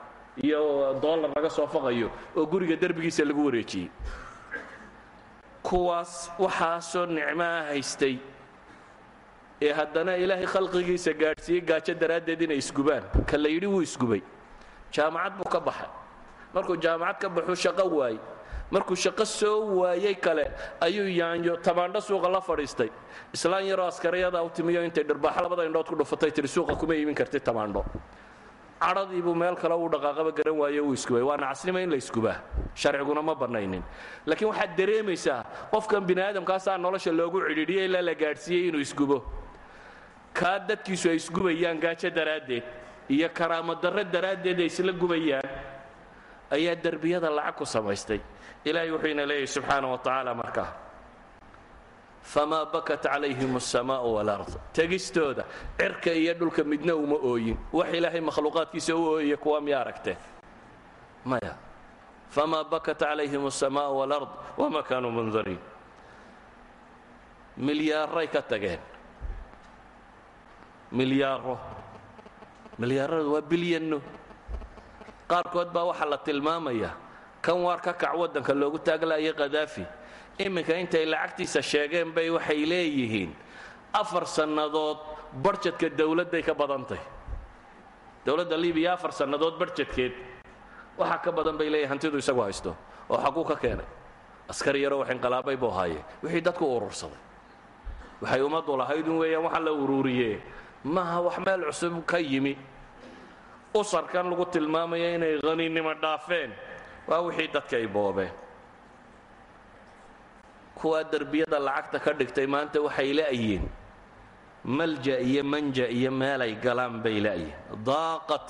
iyo dollar laga soo faqayo oo guriga derbigiisa lagu wareejiyey kuwaas waxaasoo nicmaa haystay ee haddana ilaahay khalqigiisa gaadhsiiyey gaajo daraaddeed inay isgubaan. Ka la yidhi wuu isgubay. Jaamacad buu ka baxay. Markuu jaamacad ka baxuu shaqo waayey. Markuu shaqo soo waayey kale ayuu yaanyo tamaandho suuqa la fadhiistay. Islaan yaroo askariyada u timiyo intay dhirbaaxo labada indhood ku dhufatay tihi suuqa kuma iibin kartid tamaandho cadhadiibuu meel kale uu dhaqaaqaba garan waaye uu isgubay waana casnimo in la isgubaa sharciguna ma bannaynin laakiin waxaad dareemaysaa qofkan bini aadamkaasaa nolosha loogu cidhiidhiyey ilaa la gaadhsiiyey inuu isgubo kaa dadkiisu ay isgubayaan gaajo daraaddeed iyo karaamo darro daraaddeed ay isla gubayaan ayaa derbiyada lacag ku samaystay. Ilaahay wuxuu ina leeyahy subxaana wa tacaala markaa famaa bakat calayhim asamaa'u walard. Tegistooda cirka iyo dhulka midna uma ooyin. Wax ilaahay makhluuqaadkiisa u ooyaya kuwa miya aragteen maya. Famaa bakat calayhim asamaa'u walard wama kaanuu mundariin milyaaray ka tageen. Milyaaro. Milyaaradu waa bilyanno. Qaarkood baa waxaa la tilmaamaya kan waar ka kac waddanka loogu taaglaaya khadaafi iminka intay lacagtiisa sheegeen bay waxay leeyihiin. Afar sannadood barjadka dowladday ka badantay. Dowladda libiya afar sannadood barjadkeed waxaa ka badan bay leeyihiin hantidu isagu haysto oo xaguu ka keenay. Askari yaroo wax inqilaabay buu haayee wixii dadku urursaday. Waxay ummaddu lahaydun weeyaan waxa la uruuriyee maaha wax meel cusub ka yimi. Usarkan lagu tilmaamaya inay haninimo dhaafeen. Waa wixii dadka ay boobeen kuwaa derbiyada lacagta ka dhigtay maanta waxay la'yiin malja iyo manja iyo meelay galaan bay la'yiin daaqad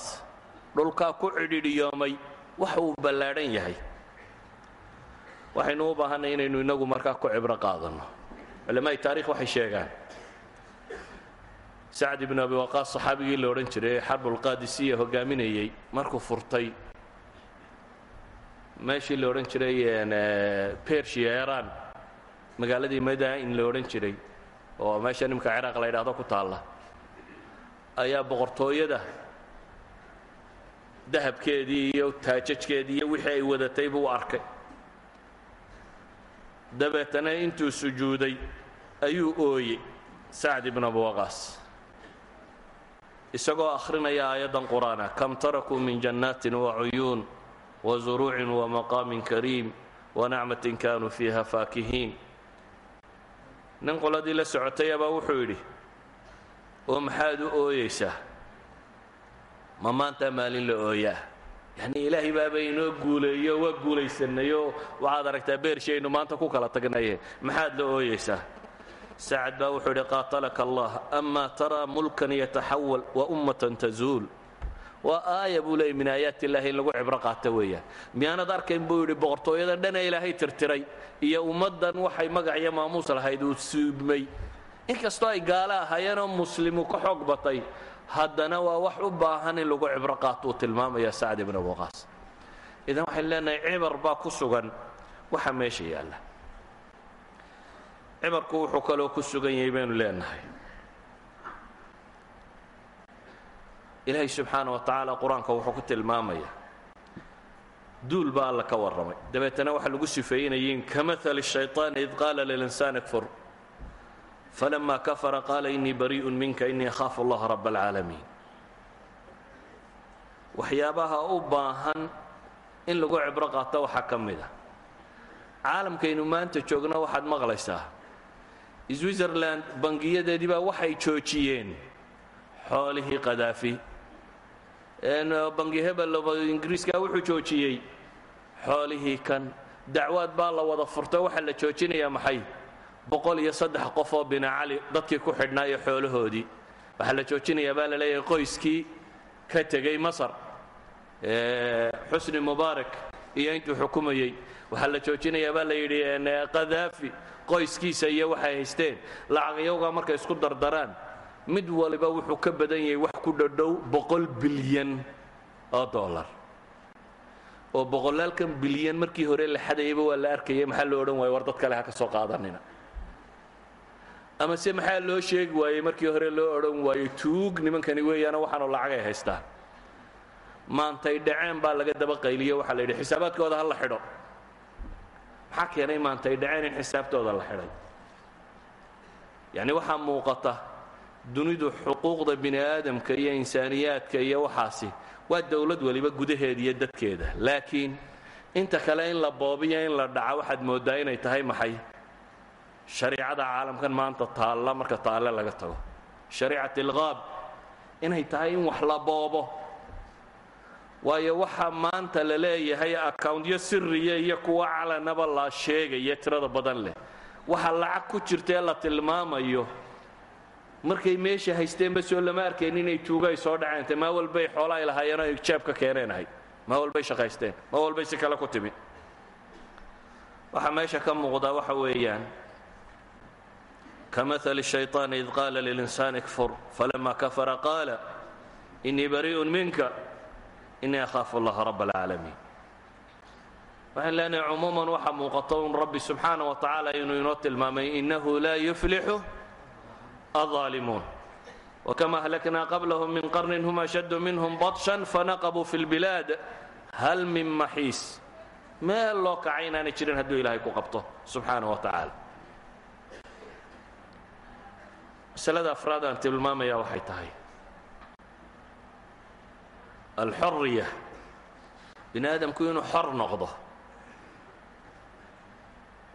dhulkaa ku cidhidhiyoomay wax ballaadhan yahay. Waxaynu u baahanay inaynu inagu markaa ku cibro qaadanno. Culamaa'i taarikh waxay sheegaan. Sacd ibnu abi waqaas saxaabigii la odhan jiray ee xarbulqaadisiya hogaaminayey markuu furtay meeshii la odhan jiray bersia iran magaaladii madain la odhan jiray oo meesha nimka ciraaq la ydhaahdo ku taalla ayaa boqortooyada dahabkeedii iyo taajajkeedii iyo wixii ay wadatay buu arkay. Dabeetana intuu sujuuday ayuu ooyey sacd ibnu abi waqaas. Isagoo akhrinaya aayaddan qur'aana kam tarakuu min jannaatin wacuyuun wazuruucin wamaqaamin kariim wanacmatin kaanuu fiiha faakihiin nin qoladii la socotayabaa wuxuu yidhi oo maxaad u ooyeysaa? Ma maantaa maalin la ooyaa. Yacnii ilaahay baaba inoo guuleeyo waa guulaysanayoo waxaad aragtaa beershaynu maanta ku kala tagnaye. Maxaad la ooyeysaa? Sacad baa wuxuu yidhi qaatalaka allah amaa taraa mulkan yataxawal wa ummatan tazuul waa aaya buu leeyay min aayaat illahi in lagu cibro qaata weeyaan. Miyaanad arkayn buu yidhi boqortooyadan dhana ilaahay tirtiray iyo ummaddan waxay magac iyo maamuus lahayd uu suubmay. Inkastoo ay gaalo ahaayeenoo muslimu ka xoog batay haddana waa wax u baahan in lagu cibro qaato uu tilmaamaya sacd ibn abuqaas idan waxaynu leenahay cibar baa ku sugan waxa meesha yaalla. Cibarku wuxuu kaloo ku sugan yahay baynu leenahay ilaahay subxaana wa tacaala qur'aanka wuxuu ku tilmaamaya. Duul baa alla ka waramay dabeetana waxaa lagu sifeeynayiin kamahali shayطaani id qaala lilinsaani kfur falama kafara qaala inii barii'un minka inii akhaafu allaha rab alcaalamiin waxyaabaha u baahan in lagu cibro qaato waxaa ka mid a caalamkaynu maanta joogno waxaad maqlaysaa. Switzerland bangiyadeedii baa waxay joojiyeen xoolihii qadaafi bangi hebel ingiriiska wuxuu joojiyey xoolihii kan. Dacwaad baa la wada furto waxaa la joojinayaa maxay? Boqol iyo saddex qof oo bina cali dadkii ku xidhnaayo xoolahoodii. Waxaa la joojinayaa baa la leeyahay qoyskii ka tegey masar. Xusni mubaarak iyo intuu xukumayey. Waxaa la joojinayaa baa la yidhi qadaafi qoyskiisa iyo waxay haysteen. Lacagyaga markay isku dardaraan mid waliba wuxuu ka badan yahay wax ku dhadhow boqol bilyan oo dollar. oo boqolaalkan bilyan markii hore la xadayaba waa la arkayay maxaa loo odhan waaya war dad kale ha ka soo qaadanina. Ama se maxaa loo sheegi waayey markii hore loo odhan waayo tuug nimankani weeyaano waxaanu lacagay haystaan maantay dhaceen baa laga daba qayliyo waxaa la yidhi. Xisaabaadkooda ha la xidho. Maxaa keenay maantay dhaceen in xisaabtooda la xidhay? Yacni waxaa muuqata dunidu xuquuqda bini aadamka iyo insaaniyaadka iyo waxaasi waa dowlad weliba gudaheeda iyo dadkeeda. Laakiin inta kale in la boobiyo in la dhaca waxaad mooddaa inay tahay maxay? Shariicada caalamkan maanta taalla marka taalle laga tago. Shariicat ilqaab inay tahay in wax la boobo. Waayo waxa maanta la leeyahay accountyo siriya iyo kuwa calanaba la sheegaya tirada badan leh. Waxa lacag ku jirtaee la tilmaamayo markay meesha haysteenba soo lama arkayn inay tuugo ay soo dhaceente maa walbay xoolaay lahaayeenoo ay jeeb keeneen ahayd maa walbay shaqaysteen. Maa walbay si kale ku timi. Waxaa meesha ka muuqdaa waxa weeyaan kamaali shayطaani id qaala lilinsaani kfur falama kafara qaala inii barii'un minka inii akhaafu allaha rab اlcaalamiin waxaan leenahay cumuuman waxaa muuqata un rabbi subxaana wa tacaala inuu inoo tilmaamay inahu laa yuflixu الظالمون وكما أهلكنا قبلهم من قرن هم أشد منهم بطشا فنقبوا في البلاد هل من محيis meel loo kacay inaanay jirin hadduu ilaahay ku qabto subxaanaه wa tacaala masalada afraad aan tilmaamaya waxay tahay alxoriya bini aadamku inuu xor noqdo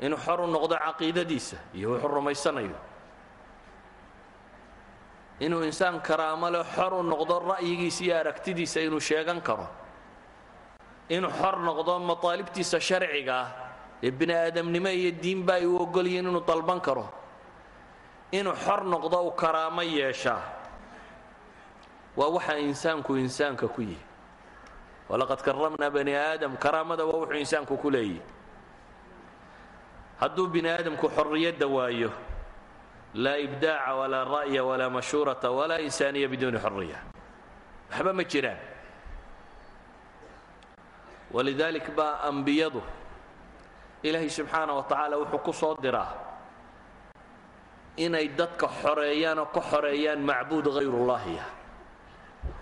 inuu xor u noqdo caqiidadiisa iyo wuxuu rumaysanayo inuu insaan karaamo leh xor u noqdo ra'yigiisa iyo aragtidiisa inuu sheegan karo. Inuu xor noqdo mataalibtiisa sharciga ah ee bini aadamnimo iyo diinba ay u ogolyihiin inuu dalban karo. Inuu xor noqdo uu karaamo yeeshaa waa waxa insaanku insaanka ku yihi walaqad karamnaa bani aadam karaamada waa wuxuu insaanku ku leeyihi hadduu bini aadamku xorriyadda waayo laa ibdaaca walaa ra'ya walaa mashhuurata walaa insaaniya biduuni xoriya waxba ma jiraan walidaalik baa ambiyadu ilaahay subxaana wa tacaala wuxuu ku soo diraa inay dadka xoreeyaan oo ka xoreeyaan macbuud hayrullaahiya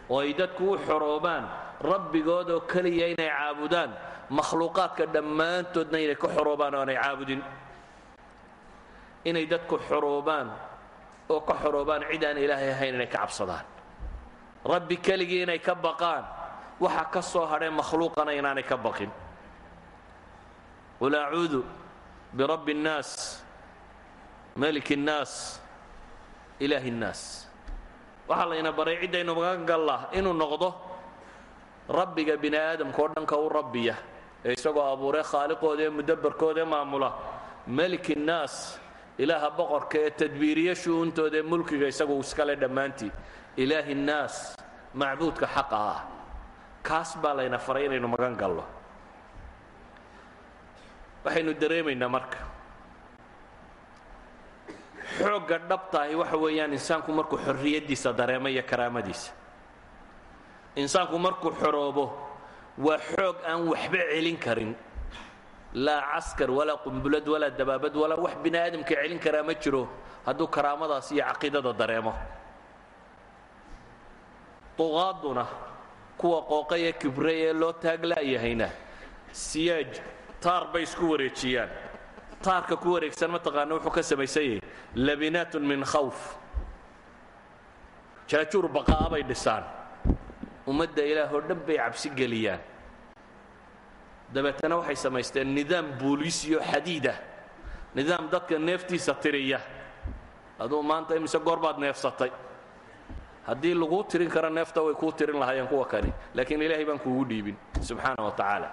oo ay dadku u xoroobaan rabbigood oo keliya inay caabudaan makhluuqaadka dhammaantoodna inay ka xoroobaan oo aanay caabudin inay dadku xoroobaan oo ka xoroobaan cid aan ilaahay ahayn inay ka cabsadaan rabbi keligii inay ka baqaan waxa ka soo hadhee makhluuqana inaanay ka baqin qul acuudu birabbi اnnaas maliki اnnaas ilaahi اnnaas waxaa layna baray ciddaynu magan gallaa inuu noqdo rabbiga bini aadamka oo dhanka u rabbiya ee isagoo abuuree khaaliqooda ee mudabbarkooda ee maamula maliki اnnaas ilaaha boqorka ee tadbiiriye shu'uuntooda ee mulkiga isagu iskale dhammaantii. Ilaahi nnaas macbuudka xaqa ah kaas baa layna faray inaynu magan gallo waxaynu dareemaynaa marka. Xoogga dhabtaahi waxa weeyaan insaanku markuu xorriyaddiisa dareemo iyo karaamadiisa. Insaanku markuu xoroobo waa xoog aan waxba celin karin laa caskar walaa qumbulad walaa dabaabad walaa wax bini aadamka celin karaa ma jiro hadduu karaamadaas iyo caqiidada dareemo. Duqaaduna kuwa qooqay ee kibray ee loo taagla'yahayna siyaaj taar bay isku wareejiyaan. Taarka ku wareegsan mataqaana wuxuu ka samaysan yahay labinaatun min khawf. Jaajuur baqa'a bay dhisaan. Ummadda ilaahoo dhan bay cabsi geliyaan dabeetana waxay samaysteen nidaam booliisiyo xadiidah nidaam dadka neeftiisa tiriya. Aduu maanta imise goor baad neefsatay. Haddii laguu tirin karo neefta way kuu tirin lahaayeen kuwa kani laakiin ilaahay baan kuugu dhiibin subxaana wa tacaala.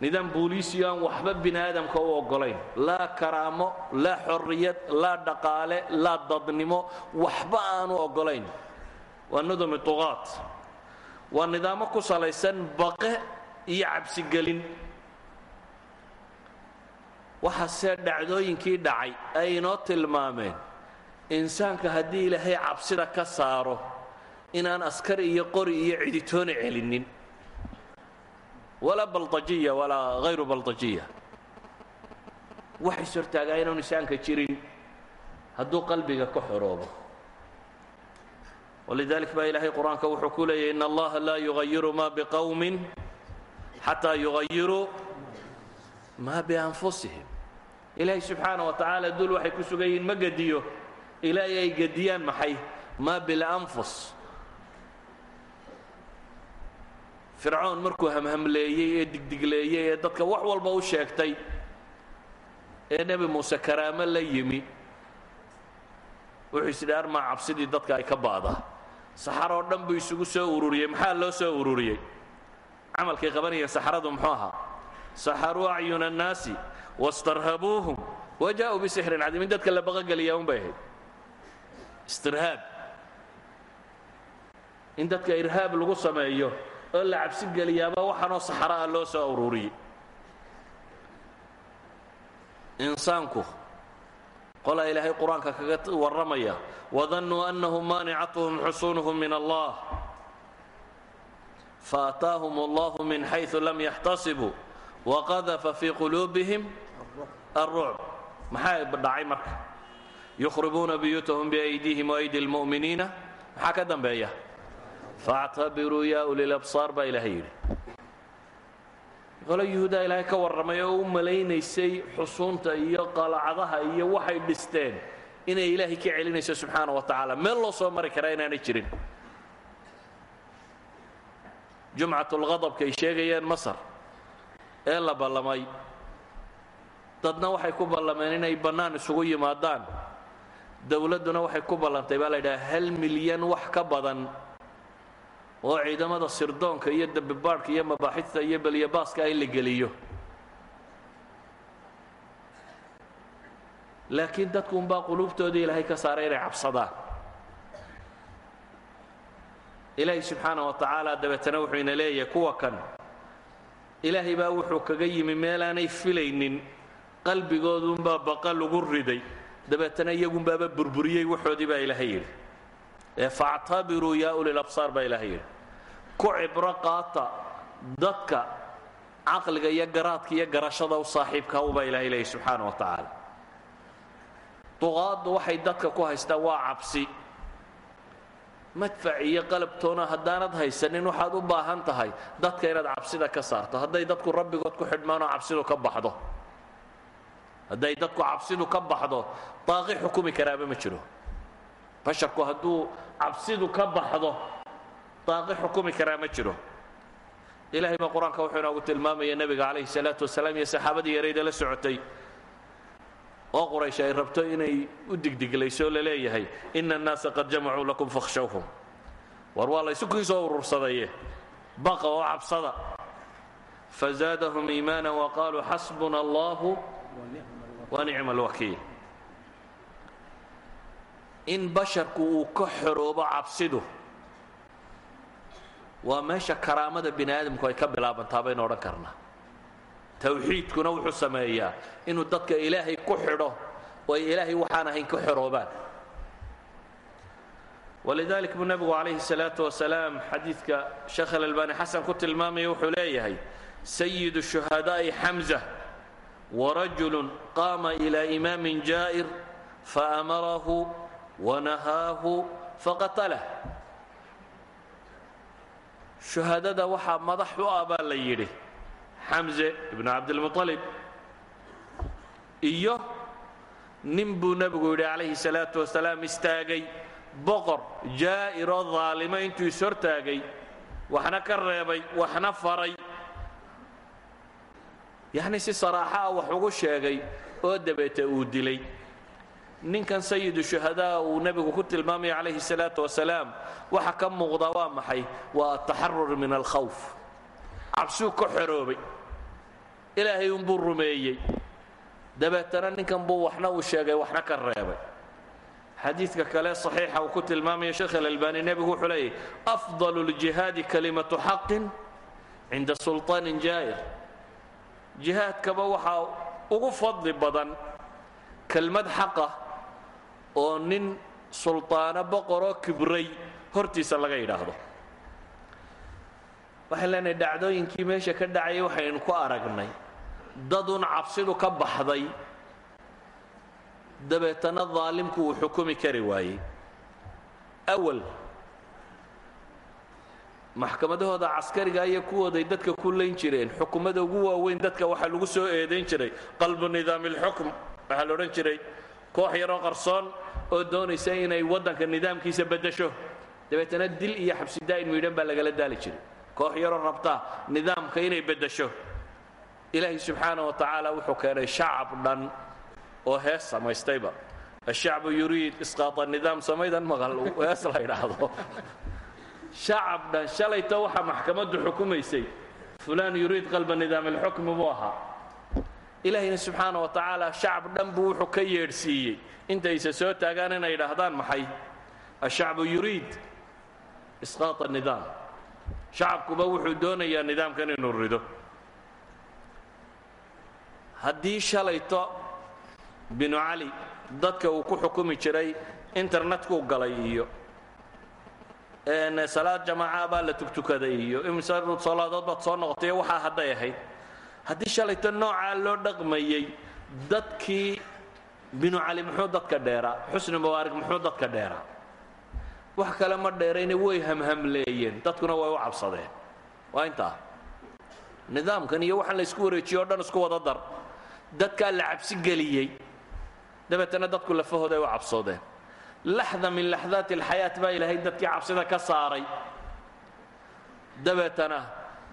Nidaam booliisiyo aan waxba bini aadamka u oggolayn. Laa karaamo laa xorriyad laa dhaqaale laa dadnimo waxba aanu oggolayn. Waa nudumi tuqaat. Waa nidaamo ku salaysan baqe iyo cabsigelin waxaasee dhacdooyinkii dhacay ay inoo tilmaameen insaanka haddii ilaahay cabsida ka saaro inaan askari iyo qori iyo ciditoona celinin. Walaa baldajiya walaa hayru baldajiya wax ishortaagaa inaanu isaanka jirin hadduu qalbiga ka xoroobo. Walidalik baa ilaahay qur'aanka wuxuu ku leeyahy in allaha laa yugayiru xataa yugayiruu ma bianfusihim. Ilaahay subxaana wa tacaala dul waxay ku sugan yihiin ma gediyo. Ilaahay ay gediyaan maxay? Ma bilanfus. Fircoon markuu hamhamleeyey ee digdigleeyey ee dadka wax walba u sheegtay ee nebi muuse karaamo la yimi wuxuu isidhi armaa cabsidii dadka ay ka ba'da saxaroo dhan buu isugu soo ururiyey. Maxaa loo soo ururiyey camalkay qabanayeen saxaradu muxuu ahaa saxaruu acyuna annaasi wastarhabuuhum wa jaa'uu bisixrin cadiim. In dadka la baqogeliyaa un bay ahayd. Istirhaab. In dadka irhaab lagu sameeyo oo la cabsi geliyaaba waxaanoo saxaro ah loo soo ururiyey insaanku qolaa ilaahay qur'aanka kaga warramaya wadannuu annahum maanicatuhum xusuunuhum min allah faataahum allahu min xayثu lam yaxtasibuu waqadafa fii quluubihim alrucb maxaa dhacay marka yukhribuuna buyuutahum biaydiihim waaydi اlmu'miniina maxaa ka dambeeya faactabiruu yaa ulilabsaar baa ilaahay yidhi qolo yuhuudaa ilaahay ka warramay oo u malaynaysay xusuunta iyo qalacdaha iyo waxay dhisteen inay ilaahay ka celinayso subxaana wa tacaala meel loo soo mari karaa inaanay jirin jumcatulqadabka ay sheegayeen masar ee la ballamay. Dadna waxay ku ballameen inay bannaan isugu yimaadaan. Dowladduna waxay ku ballantay baa la yidhaha hal milyan wax ka badan oo ciidamada sirdoonka iyo dambibaadhka iyo mabaaxidta iyo belyabaaska in la geliyo. Laakiin dadku unbaa quluubtoodii ilaahay ka saaray inay cabsadaan ilaahay subxaana wa tacaala dabeetana wuxuu ina leeyahay kuwa kan. Ilaahay baa wuxuu kaga yimi meelaanay filaynin. Qalbigooduunbaa baqa lagu riday. Dabeetana iyagunbaaba burburiyey waxoodii baa ilaahay yidhi. Ee factabiruu yaa ulilabsaar baa ilaahay yidhi. Ku cibro qaata dadka caqliga iyo garaadka iyo garashada u saaxiibka ubaa ilahay leeyahy subxaana wa tacaala. Duqaaddu waxay dadka ku haystaan waa cabsi madfac iyo qalabtoona haddaanad haysanin waxaad u baahan tahay dadka inaad cabsida ka saarto. Hadday dadku rabbigood ku xidhmaan oo cabsidu ka baxdo. Hadday dadku cabsidu ka baxdo daaqi xukumi karaaba ma jiro. Basharku hadduu cabsidu ka baxdo daaqi xukumi karaa ma jiro. Ilahay baa qur'aanka wuxuu inoogu tilmaamaya nebiga calayhi salaatu wasalaam iyo saxaabadii yarayda la socotay oo quraysh ay rabto inay u digdiglayso la leeyahay ina annaasa qad jamacuu lakum fakhshawhum. War waa laysu kii soo urursadaye baqa oo cabsada. Fazaadahum iimaana waqaaluu xasbuna allahu wa nicma alwakiil in basharku uu ka xoroobo cabsidu waa meesha karaamada bini aadamku ay ka bilaabantaa baynu odhan karnaa tawxiidkuna wuxuu sameeyaa inuu dadka ilaahay ku xidho oo ay ilaahay waxaan ahayn ka xoroobaan walidalik buu nebigu calayhi salaatu wasalaam xadiidka sheekh alalbani xasan ku tilmaamaya wuxuu leeyahay sayidu shuhadaa'i xamza warajulu qaama ilaa imaamin jaa'ir faamarahu wanahaahu faqatalah shuhadada waxaa madax u ah baa la yidhi xamze ibnu cabdilmuطalib iyo nin buu nebigu yidhi calayhi salaatu wasalaam istaagay boqor jaa'iroo daalimo intuu ishortaagay waxna ka reebay waxna faray. Yacni si saraaxa ah wax ugu sheegay oo dabeete uu dilay. Ninkan sayidu shuhadaa uu nebigu ku tilmaamaya calayhi salaatu wasalaam waxa ka muuqda waa maxay? Waa ataxarur min alkhawf. Cabsuu ka xoroobay ilaahay unbuu rumeeyey. Dabeetana ninkan buu waxna uu sheegay waxna ka reebay. Xadiidka kale saxiixa uu ku tilmaamaya sheekh alalbani nebigu wuxuu leeyahy afdalu ljihaadi kalimatu xaqin cinda sulطaanin jaa'ir jihaadkaba waxaa ugu fadli badan kelmad xaqa oo nin sulطaano boqoroo kibray hortiisa laga yidhaahdo waxaan leenahay dhacdooyinkii meesha ka dhacayay waxaynu ku aragnay. Dadun cabsidu ka baxday. Dabeetana daalimku uu xukumi kari waayey. Awal maxkamadahooda caskariga iyo kuwooday dadka ku layn jireen. Xukumada ugu waaweyn dadka waxaa lagu soo eedayn jiray. Qalbu nidaami اlxukm waxaa la odhan jiray. Koox yaroo qarsoon oo doonaysa inay waddanka nidaamkiisa beddesho. Dabeetana dil iyo xabsi daa'in miidhan baa lagala daali jiray koox yaroo rabta nidaamka inay beddesho. Ilaahay subxaana wa tacaala wuxuu keenay shacab dhan oo hees samaystayba. Ashacbu yuriid isqaata nidaam samaydan maqal hees la yidhaahdo. Shacab dhan shalayto waxaa maxkamaddu xukumaysay. Fulaan yuriid qalba nidaam alxukmi buu ahaa. Ilaahayna subxaana wa tacaala shacab dhan buu wuxuu ka yeedhsiiyey. Intayse soo taagaan inay idhaahdaan maxay? Ashacbu yuriid isqaata nidaam shacabkuba wuxuu doonayaa nidaamkan inuu rido. Haddii shalayto binu cali dadka uu ku xukumi jiray internetkuu galay iyo salaad jamaaca baa la tugtukaday iyo imise salaadood soo noqotay waxaa hadday ahayd. Haddii shalayto noocaa loo dhaqmayey dadkii binu cali muxuu dadka dheeraa? Xusni mubaarig muxuu dadka dheeraa wax kale ma dheerayne way hamhamleeyeen. Dadkuna way u cabsadeen. Waa intaa nidaamkan iyo waxaan la isku wareejiye o dhan isku wada dar. Dadkaa la cabsi geliyey. Dabeetana dadku lafahooda u cabsoodeen. Laxda min laxdaati alxayaat baa ilaahay dadkii cabsida ka saaray. Dabeetana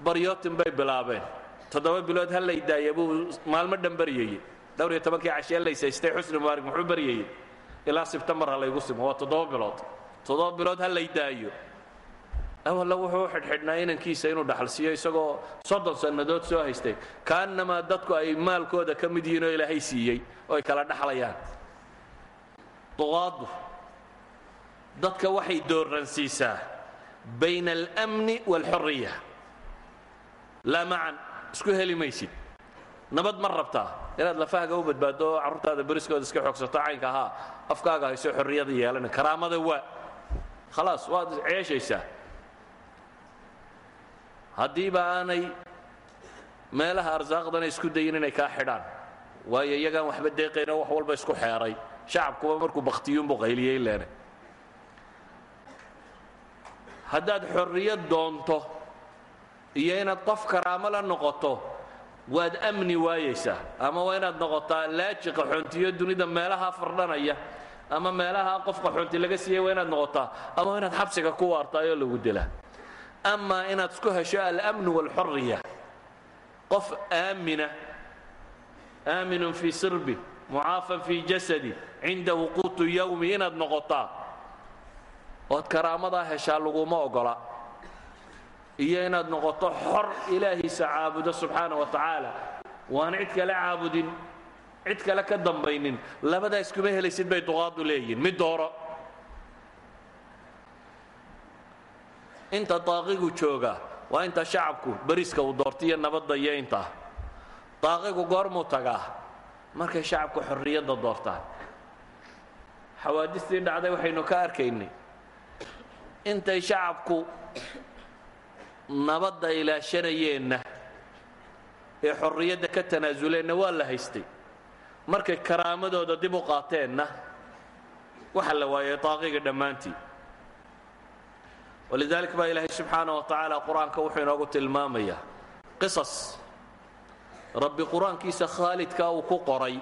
baryootin bay bilaabeen. Toddoba bilood ha lay buu maalmo dhan baryayey. Dhowr iyo tobankii cashee laysaystay xusni mubaarig muxuu baryayey? Ilaa sebtembar ha simo. Waa toddoba bilood toddoba bilood ha lay daayo. Awalla wuxuu u xidhxidhnaa inankiisa inuu dhaxalsiiyo isagoo soddon sannadood soo haystay. Kaannamaa dadku ay maalkooda ka mid yihiin oo ilaahay siiyey oo ay kala dhaxlayaan. Duqaaddu dadka waxay dooransiisaa bayna almni waalxuriya laa macan isku heli maysid. Nabad ma rabtaa inaad lafahga u badbaaddo oo carruurtaada beriskooda iska xoogsato caynka ahaa afkaaga hayso xorriyada yeelana. Karaamada waa khalaas waad ceeshaysaa haddiiba aanay meelaha arsaaqdana isku dayin inay kaa xidhaan waayo iyagaan waxba deeqaynoo wax walba isku xeeray shacabkuba markuu bakhtiyuunbuu qayliyey leene haddaad xorriyad doonto iyo inaad qof karaamo la noqoto waad amni waayaysaa ama waa inaad noqotaa laaji qaxoontiyo dunida meelaha fardhanaya ama meelaha qof qaxoonti laga siiyey waa inaad noqotaa ama inaad xabsiga ku waartaayoo lagu dilaa amaa inaad isku hesho almnu wاlxuriya qof aamina aaminun fii sirbi mucaafan fii jasadi cinda wuquutu yowmi inaad noqotaa ood karaamadaa heshaa laguma ogola. Iyo inaad noqoto xor ilaahiisa caabudo subxaana wa tacaala. Waan cid kale caabudin cid kale ka dambaynin. Labadaa iskuma helaysid bay duqaadu leeyihiin mid dooro. Inta daaqigu jooga waa inta shacabku beriska uu doortaiyo nabadda iyo intaa daaqigu goormuu tagaa markay shacabku xorriyadda doortaan xawaadistii dhacday waxaynu ka arkaynay. Intay shacabku nabadda ilaashanayeenna ee xorriyadda ka tanaasuleenna waa la haystay markay karaamadooda dib u qaateenna waxa la waayay daaqiga dhammaantii. Walidalik baa ilaahay subxaana wa tacaala qur'aanka wuxuu inoogu tilmaamayaa qisas. Rabbi qur'aankiisa khaalidkaa uu ku qoray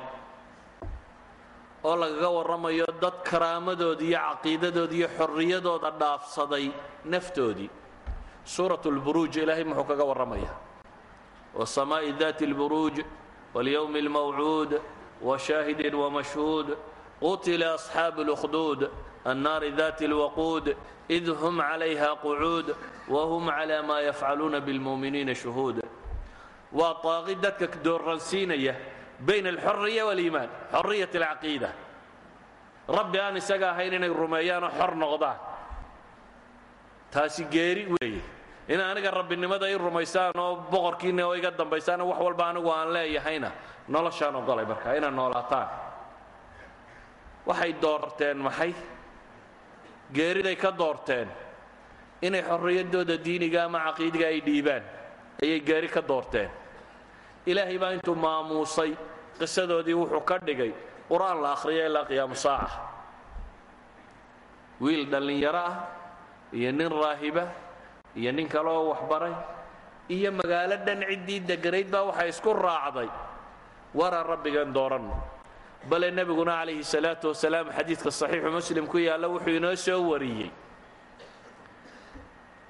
oo lagaga warramayo dad karaamadoodii iyo caqiidadoodii iyo xorriyadooda dhaafsaday naftoodii. Suurat lburuuj ilaahay muxuu kaga warramayaa. Wasamaa'i daati اlburuuj walyowmi اlmawcuud washaahidin wamashhuud qutila asxaabu اlukduud النار ذات الوقود إذ هم عليها قعود وهم على ما يفعلون بالمؤمنين شهود waa طاaqi dadka dooransiinaya bayn الxرية والإيمان xorية العaقيidة rabbi aan isaga ahayn inay rumeeyaanoo xor noqdaan taasi geeri weeye in aniga rabbinimada i rumaysaan oo boqorkiina oo iga dambaysaan wax walba anigu aan leeyahayna noloshaan ogolay marka inaad noolaataan. Waxay doorteen maxay? Geeriday ka doorteen. Inay xorriyaddooda diiniga ama caqiidiga ay dhiibaan ayay gaari ka doorteen. Ilaahay baa intuu maamuusay qisadoodii wuxuu ka dhigay qur'aan la akhriya ilaa qiyaamu saaca. Wiil dhallinyaro ah iyo nin raahiba iyo nin kale oo waxbaray iyo magaalo dhan ciddii deganayd baa waxay isku raacday. Waraan rabbigan dooranno bale nebiguna calayhi salaatu wasalaam xadiidka saxiixu muslim ku yaalla wuxuu inoo soo wariyey.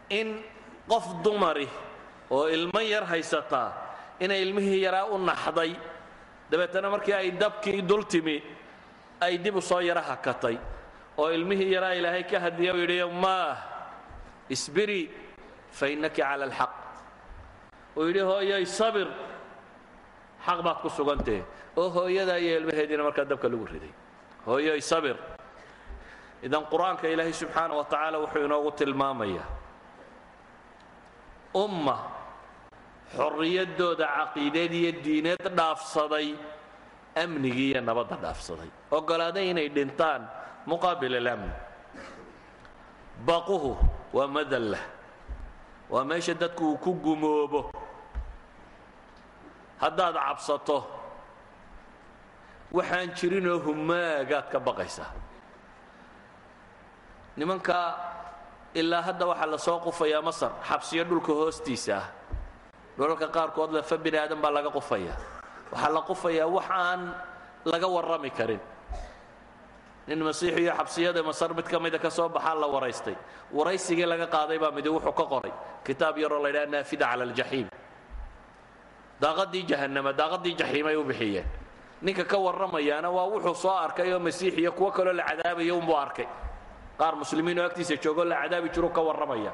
In qof dumari oo ilmo yar haysataa inay ilmihii yaraa u naxday dabeetana markii ay dabkii dul timi ay dib u soo yaro hakatay. Oo ilmihii yaraa ilaahay ka hadiya u yidhi maah isbiri fa innaki cala alxaq uu yidhi hooyoy sabir xaq baad ku sugantahe oo hooyada iyo ilmaheediina markaa dabka lagu riday. hooyoy sabir idan qur'aanka ilaahay subxaana wa tacaala wuxuu inoogu tilmaamayaa umma xorriyaddooda caqiideed iyo diineed dhaafsaday amnigii iyo nabadda dhaafsaday ogolaaday inay dhintaan muqaabil alamn baquhu waa madalla waa meesha dadku uu ku gumoobo. Haddaad cabsato waxaan jirinoo humaagaad ka baqaysaa. Nimanka ilaa hadda waxaa la soo qufayaa masar xabsiyo dhulka hoostiisa. Ah dhulalka qaarkood lafa bini aadan baa laga qufaya waxaa la qufayaa wax aan laga warrami karin nin masiixiyo xabsiyada masar mid ka mida ka soo baxaa la waraystay. Waraysigii laga qaaday baa midi wuxuu ka qoray. Kitaab yaroo la ydhaha naafida cala aljaxiim daaqadii jahannama daaqadii jaxiimay u bixiyeen. Ninka ka warramayaana waa wuxuu soo arkay oo masiixiyo kuwo kaloo la cadaabayo unbuu arkay. Qaar muslimiin oo agtiisa joogoo la cadaabi jiru ka warramaya.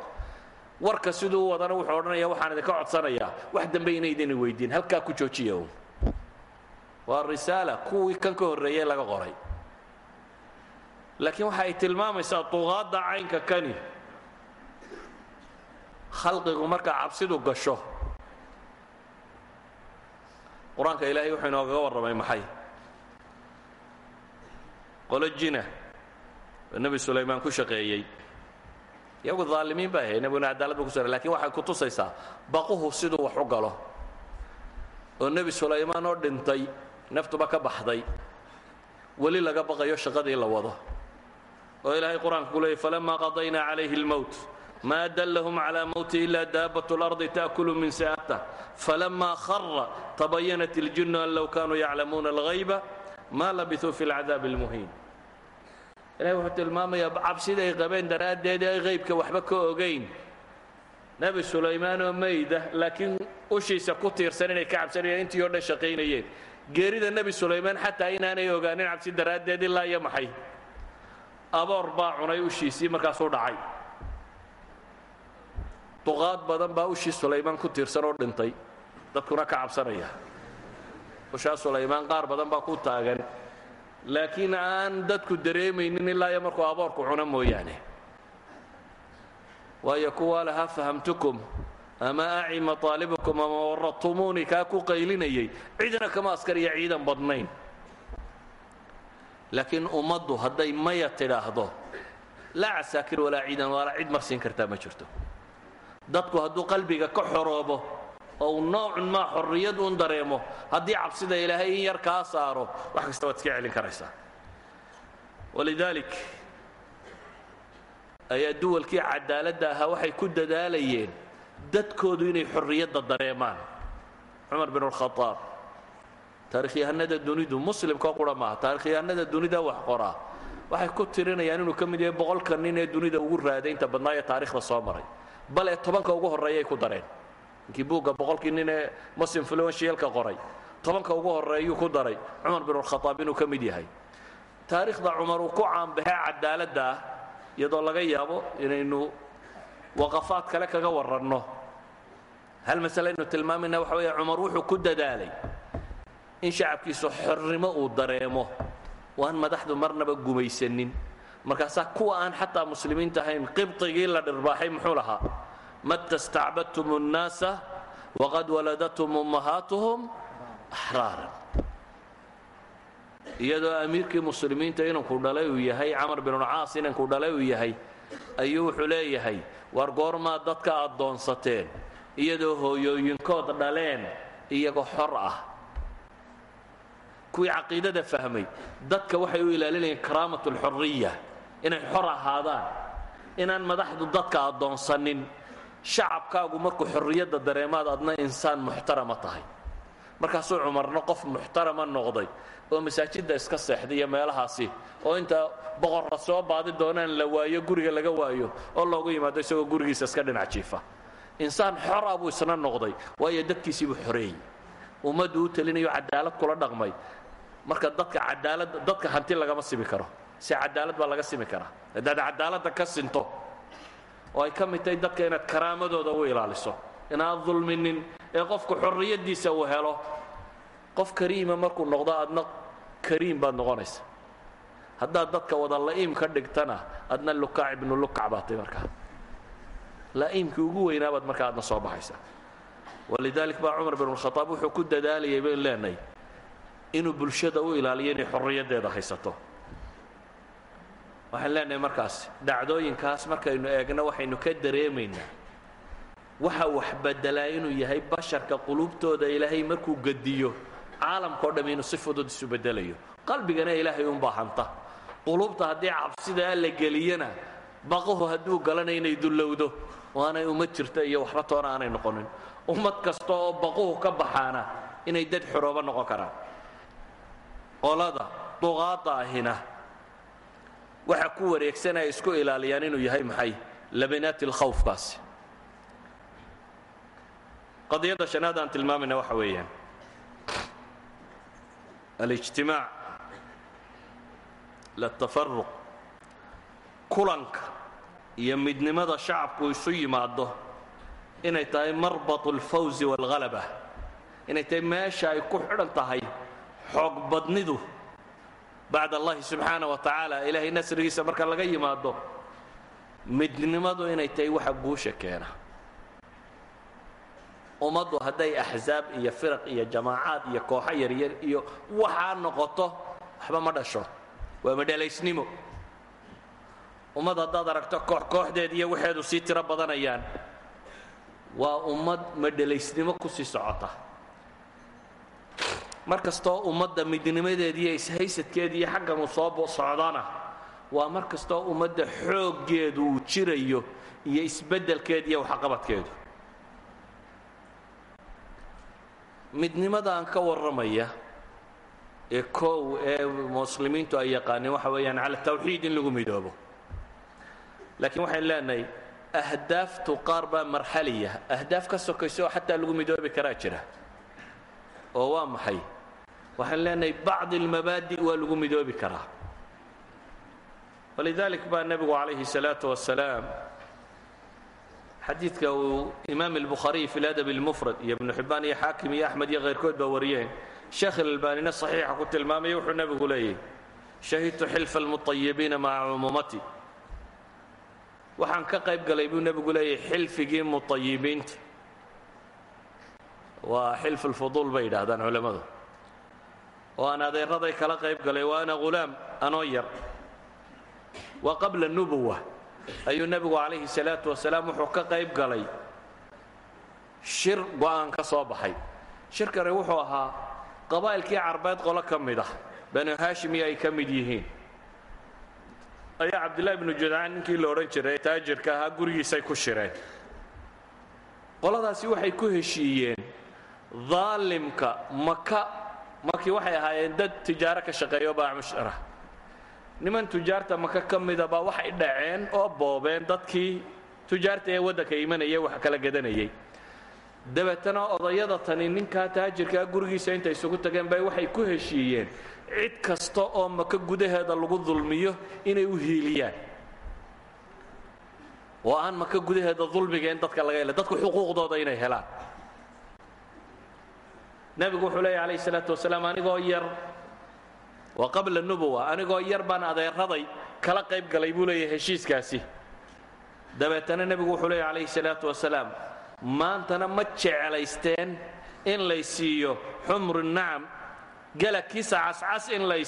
Warka siduu wadana wuxuu odhanaya waxaan idinka codsanayaa. Wax dambe inaydina weydiin halkaa ku joojiya waa risaala kuwii kan ka horreeyey laga qoray laakiin waxa ay tilmaamaysaa duqaadda caynka kani. Khalqigu markaa cabsidu gasho qur'aanka ilaahay wuxuu inoogaga warramay maxay? Qolo jina oo nebi sulaymaan ku shaqeeyey. Iyagu daalimiin bay ahay nebiguna cadaalad ba ku sare laakiin waxay ku tusaysaa baquhu siduu wax u galo. Oo nebi sulaymaan oo dhintay naftuba ka baxday weli laga baqayo shaqadii la wado oo ilaahay qur-aanka ku leeyay falamaa qadaynaa calayhi اlmowt ma dlhm clى mowti ila daabaة اlarضi taأkulu min saatah falama khara tabayanat اljinu an low kanuu yaclamuuna اlغayba ma labisuu fi اlcadaab اlmuhiin ilahay wuxuu tilmaamayaa cabsida ay qabeen daraaddeed ay qaybka waxba ka ogayn nebi sulaymaan oo mayda laakiin ushiisa ku tiirsan inay ka cabsanayeen intii o dhan shaqaynayeen geerida nebi sulaymaan xataa inaanay ogaanin cabsi daraaddeed ilaa iyo maxay aboor baa cunay ushiisii markaasuu dhacay. Duqaad badan baa ushii sulaymaan ku tiirsan oo dhintay dadkuna ka cabsanaya. Ushaa sulaymaan qaar badan baa ku taagan laakiin aan dadku dareemaynin ilaa iyo markuu aboorku cuno mooyaane. Waayo kuwaa lahaa fahamtukum? Ama acima aalibukum ama waratumuuni kaa ku qaylinayay? Cidna kama askariya ciidan badnayn laakiin ummaddu hadday maya tidhaahdo laa casaakir walaa ciidan walaa cid marsiin kartaa ma jirto. Dadku hadduu qalbiga ka xoroobo oo uu noocun maa xorriyad uun dareemo haddii cabsida ilaahay in yar kaa saaro wax kasta waad iska celin karaysaa. Walidaalik ayaa duwalkii cadaaladda ahaa waxay ku dadaalayeen dadkoodu inay xorriyadda dareemaan. Cumar bin alkhadaab taarikhyahanada dunidu muslimkoo qura maaha. Taarikhyahanada dunida wax qoraa waxay ku tirinayaan inuu ka mid yahay boqolka nin ee dunida ugu raadaynta badnaa ee taarikhda soo maray. Bale tobanka ugu horreeyay ku dareen. Ninkii buugga boqolkii nin ee muslim fluenshiyalka qoray. Tobanka ugu horreeyuu ku daray. Cumar bin alkhadaab inuu ka mid yahay. Taariikhda cumar uu ku caanbaxee cadaaladda iyadoo laga yaabo inaynu waqafaad kale kaga waranno hal masale aynu tilmaamayna waxa weeye cumar wuxuu ku dadaalay in shacabkiisu xornimo uu dareemo waan madaxdu marnaba gumaysanin markaasaa kuwa aan xataa muslimiinta ahayn qibطigii la dhirbaaxay muxuu lahaa mata stacbadtum الnaasa waqad waladatum ummahaatuhum axraaran iyadoo amiirkii muslimiinta inanku dhalay uu yahay camar bin caas inanku dhalay uu yahay ayuu wuxuu leeyahay war goormaad dadka addoonsateen iyadoo hooyooyinkood dhaleen iyagoo xor ah kuwii caqiidada fahmay. Dadka waxay u ilaalinayeen karaamat alxuriya inay xor ahaadaan inaan madaxdu dadka addoonsanin. Shacabkaagu markuu xorriyadda dareemaad adna insaan muxtarama tahay. Markaasuu cumarna qof muxtarama noqday oo masaajidda iska seexday iyo meelahaasi oo inta boqorra soo baadi doonaan la waayo guriga laga waayo oo loogu yimaado isagoo gurigiisa iska dhinac jiifa. Insaan xor ah buu isna noqday waayo dadkiisii buu xoreeyey ummaddu u telinayo cadaalad kula dhaqmay marka dadka cadaalad dadka hanti lagama simi karo. Si cadaalad baa laga simi karaa. Haddaad cadaaladda ka sinto oo ay ka mid tahay dadka inaad karaamadooda u ilaaliso inaad dulminin ee qofku xorriyaddiisa uu helo qof kariima markuu noqdo adna kariim baad noqonaysa haddaad dadka wada la'iim ka dhigtana adna lukaac ibnu lukac baad tay markaa. La'iimkii ugu weynaabaad markaa adna soo baxaysa walidaalik baa cumar bin khaaab wuxuu ku dadaalayay bayn leenahay inuu bulshada u ilaaliyo inay xorriyaddeeda haysato. Waxaan leenahay markaas dhacdooyinkaas markaynu eegno waxaynu ka dareemaynaa. Waxa wax bedelaa inuu yahay basharka qulubtooda ilaahay markuu gediyo caalamkao dham inuu si fudud isu bedelayo qalbigana ilaahay unbaa hanta. Qulubta haddii cabsidaa la geliyana baqahu hadduu galana inay dullowdo oo aanay ummad jirta iyo waxba toona aanay noqonin. Ummad kasta oo baquhu ka baxaana inay dad xorooba noqon karaan qolada duqaada ahina. Waxa ku wareegsanaya isku ilaaliyaan inuu yahay maxay? Labinaati lkhawfkaasi qadiyadda shanaad aan tilmaamayna waxa weeyaan. Alijtimaac latafaruq kulanka iyo midnimada shacabku isu yimaado inay tahay marbatu alfawzi waalhalaba inay tahay meesha ay ku xidhan tahay xoog badnidu bacd allahi subxaana wa tacaala ilaahay nasrigiisa marka laga yimaado midnimadu inay tahay waxa guusha keena. Ummaddu hadday axsaab iyo firaq iyo jamaacaad iyo kooxo yaryar iyo waxaa noqoto waxba ma dhasho. Waa madhalaysnimo. Ummad haddaad aragto koox kooxdeed iyo waxeedu sii tiro badanayaan waa ummad madhalaysnimo ku sii socota mar kastoo ummadda midnimadeeda iyo ishaysadkeeda iyo uu soo socdana waa mar kastoo ummadda xooggeedu uu jirayo iyo isbeddelkeeda iyo waxqabadkeedu. Midnimada aan ka warramaya ee kow ee muslimiintu ay yaqaaneen waxa weeyaan cala tawxiid in lagu midoobo. Laakiin waxayn leenahay ahdaaftu qaar baa marxaliya ahdaaf ka sokayso oo xataa lagu midoobi karaa jira. Oo waa maxay waxaan leenahay bacdi almabaadi waa lagu midoobi karaa walidalik baa nebigu calayhi الsalaaةu wasalaam xadiidka uu imaam الbukhaariي fi ladab اlmufrad iyo ibnu xibaan iyo xaakim iyo axmed iyo kayrkood baa wariyeen sheekh ilalbanina صaxiixa ku tilmaamaya wuxuu nebigu leeyahy shahidtu xilfa اlmuطayibiina maca cumuumati waxaan ka qayb galay buu nebigu leeyahy xilfigii muطayibiinta waa xilf اlfuduul bay yidhaahdaan culammadu oo aan adeeraday kala qayb galay wa ana ghulaam anoo yar. Wa qabla nubuwa ayuu nebigu calayhi salaatu wasalaam wuxuu ka qayb galay shir go'aan ka soo baxay. Shirkani wuxuu ahaa qabaa'ilkii carbeed qolo ka mid ah banu haashimiyo ay ka mid yihiin. Ayaa cabdillahi bnu judcaan ninkii la odhan jiray taajirka ahaa gurigiisay ku shireen. Qoladaasi waxay ku heshiiyeen daalimka maka markii waxay ahaayeen dad tijaaro ka shaqeeyo baamushara niman tujaarta maka ka mida baa waxay dhaceen oo boobeen dadkii tujaarta ee waddanka imanayay wax kala gadanayay. Dabeetana odayada tani ninkaa taajirkaa gurigiisa intay isugu tageen bay waxay ku heshiiyeen cid kasta oo maka gudaheeda lagu dulmiyo inay u hiiliyaan. Oo aan maka gudaheeda dulmiga in dadka laga hela dadku xuquuqdooda inay helaan nebigu wuxuu leeya alayh salaatu wasalaam anigoo yar waa qabla nubuwa anigoo yar baan adeeraday kala qayb galay buu leeyahy heshiiskaasi. Dabeetana nebigu wuxuu leeya calayhi salaatu wasalaam maantana ma jeclaysteen in lay siiyo xumru nacam galakiisa cascas in lay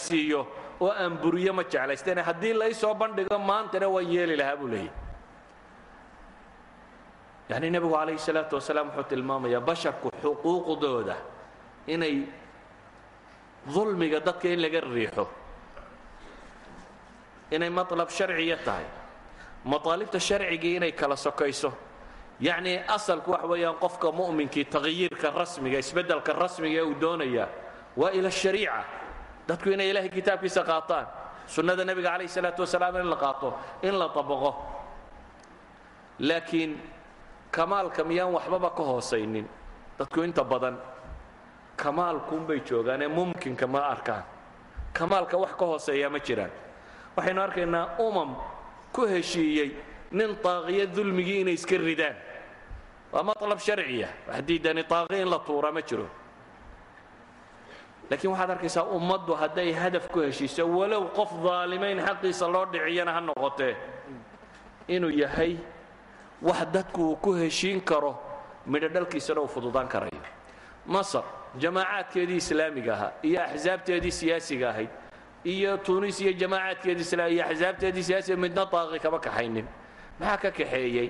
oo aan buriyo ma jeclaysteene haddii lay soo bandhigo maantana waan yeeli lahaa buu leeyahy yacni nebigu calayhi salaatu wasalaam wuxuu tilmaamayaa basharku xuquuqdooda inay dulmiga dadka in laga riixo. Inay maطlab sharciya tahay. Maطaalibta sharcigii inay kala sokayso. Yacnii asalku wax weeyaan qofka mu'minkii taqyiirka rasmiga isbeddelka rasmiga uu doonayaa waa ila shariica. Dadku inay ilaahay kitaabkiisa qaataan. Sunnada nebiga calayh salaatu wasalaam in la qaato in la dabaqo laakiin kamaalka miyaan waxbaba ka hoosaynin. Dadku inta badan kamaalkuunbay joogaan ee mumkinka ma arkaan. Kamaalka wax ka hooseeyaa ma jiraan. Waxaynu arkaynaa umam ku heshiiyey nin taaqiya dulmigii inay iska ridaan. Waa maطlab sharciya wax diidani taaqi in la tuura ma jiro. Laakiin waxaad arkaysaa ummaddu hadday hadaf ku heshiiso walow qof daalimayn xaqiisa loo dhiciyana ha noqotee inuu yahay wax dadku uu ku heshiin karo midho dhalkiisana uu fududaan karayo. Masar jamaacaadkeedii islaamiga ahaa iyo axsaabteedii siyaasiga ahayd iyo tunis iyo jamaacaadkeedii iyo axsaabteedii siyaasiga midna daaqi kama kaxaynin. Maxaa ka kaxeeyey?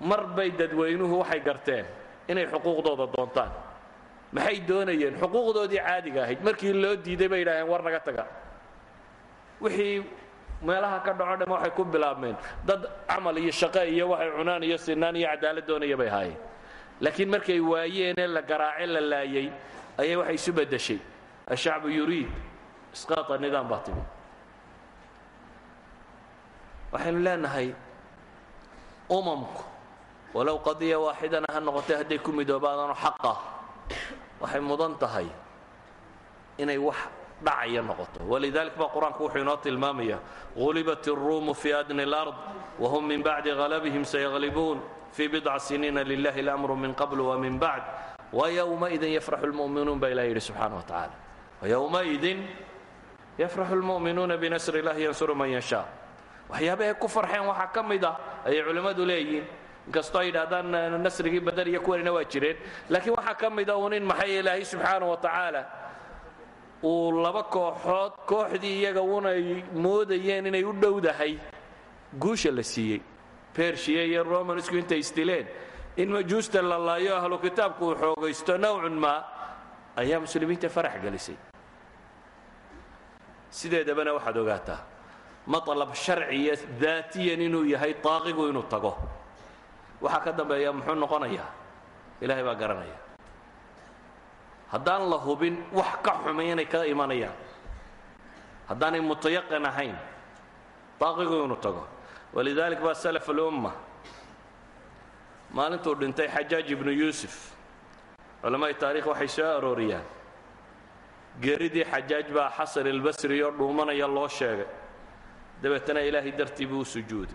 Mar bay dadweynuhu waxay garteen inay xuquuqdooda doontaan. Maxay doonayeen? Xuquuqdoodii caadiga ahayd. Markii loo diiday bay yidhaaheen war naga taga. Wixii meelaha ka dhaco dham waxay ku bilaabmeen. Dad camal iyo shaqe iyo waxay cunaan iyo sinaan iyo cadaalad doonaya bay ahaayeen laakiin markay waayeenee la garaace la laayay ayay waxay isu beddeshay ashacbu yuriid isqaata nidaam baa timi waxaynu leenahay umamku walow qadiya waaxidana ha noqotay hadday ku midoobaadaano xaqa waxay mudan tahay inay wax dhacaya noqoto walidalik baa qur-aanku wuxuu inoo tilmaamaya gulibat الruumu fi adni اlأrض whm min bacdi galabihim sayaglibuun fii bidc siniina lilahi اlamru min qabl wmin bacd wayowmaidin yafraxu lmu'minuun baa ilah yidhi subxaana wa tacaala wayowmaidin yafraxu lmu'minuuna binasri illahi yansuru man yashaa waxyaabahay ku farxeen waxaa ka mid a ayay culimmadu leeyihiin inkastoo ay yidhaahdaan nasrigii badar iyo kuwanina waa jireen laakiin waxaa ka mid a uun in maxay ilaahay subxaana wa tacaala uu laba kooxood kooxdii iyaga uun ay moodayeen inay u dhowdahay guusha la siiyey bershiya iyo romansku intay isdileen in majuusta la laayo ahlu kitaabku uu xoogaysto nowcun maa ayaa muslimiinta farax gelisay. Sideedabana waxaad ogaataa maطlab sharciya daatiyan inuu yahay taaqigu inuu tago. Waxaa ka dambeeya muxuu noqonayaa ilaahay baa garanaya. Haddaan la hubin wax ka xumay inay ka imanayaan. Haddaanay mutayaqin ahayn daaqigu inuu tago walidalik baa salaf alumma maalintuu dhintay xajaaj ibnu yuusuf. Culammaai taarikh waxay soo arooriyaan. Geeridii xajaaj baa xasan ilbasri dhuumanaya loo sheegay. Dabeetana ilaahay dartii buu sujuuday.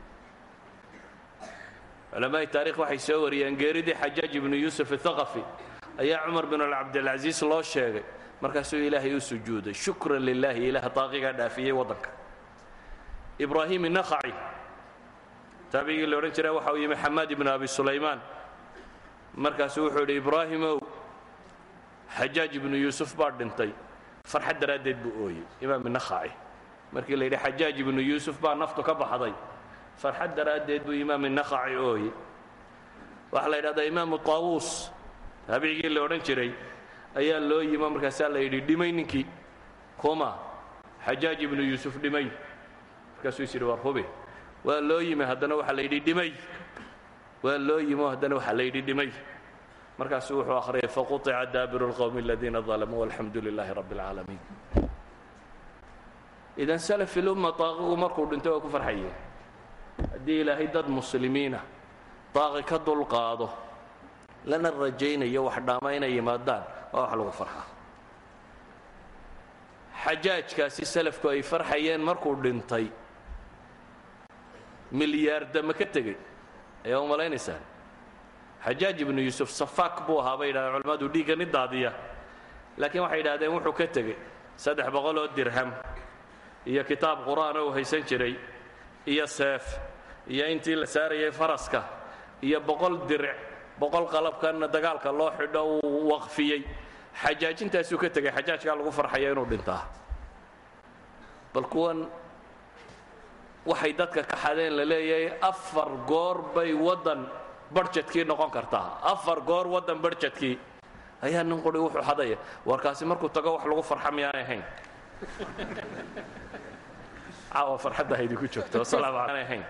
Culammaai taarikh waxay soo wariyeen geeridii xajaaj ibnu yuusuf athaqafi ayaa cumar bin cabdilcasiis loo sheegay. Markaasuu ilaahay u sujuuday. Shukran lilaahi ilaah daaqigaa dhaafiyey waddanka. Ibraahim inakhaci taabigii la odhan jiray waxa uu yimi xamaad ibnu abi sulaymaan. Markaasuu wuxuu yidhi ibraahimow xajaaj ibnu yuusuf baa dhintay. Farxad daraaddeed buu ooyey imaam inakhaci markii la yidhi xajaaj ibnu yuusuf baa naftu ka baxday. Farxad daraaddeed buu imaam inakhaci ooyey. Waxaa la yidhahdaa imaamu taawuus taabicigii la odhan jiray ayaa loo yimo markaasaa la yidhi dhimay ninkii kuma xajaaj ibnu yuusuf dhimay. Markaasuu is yidhi war hube waa loo yimi haddana waxaa la yidhi dhimay waa loo yimo haddana waxaa la yidhi dhimay markaasuu wuxuu akhriyay faquطica daabiru اlqowmi aladiina ظalamuu walxamdu lilaahi rabbi اlcaalamiin idan salafi lumma daaqigu markuu dhintay waa ku farxayeen haddii ilaahay dad muslimiina daaqi ka dulqaado lana rajaynayo wax dhaama inay yimaadaan waa wax lagu farxaa xajaajkaasi salafku ay farxayeen markuu dhintay milyaardama ka tegey. Ayaa u malaynaysaan xajaaj ibnu yuusuf safaak buu ahaa bay yidhahdeen culimmadu dhiiggani daadiya. Laakiin waxay yidhahdeen wuxuu ka tegey saddex boqol oo dirham iyo kitaab qur'aan oo uu haysan jiray iyo seef iyo intii la saarayay faraska iyo boqol diric boqol qalabkanna dagaalka loo xidho uu waqfiyey. Xajaajintaasuu ka tegay xajaajkaa lagu farxaya inuu dhintaa. Bal kuwan waxay dadka ka xadeen la leeyahay afar goor bay waddan barjedkii noqon kartaa. Afar goor waddan barjedkii ayaa nin quri wuxuu xadaya warkaasi markuu tago wax lagu farxa miyaanay ahayn. Caawa farxadda haydinku joogto wasalaamu aanay ahayn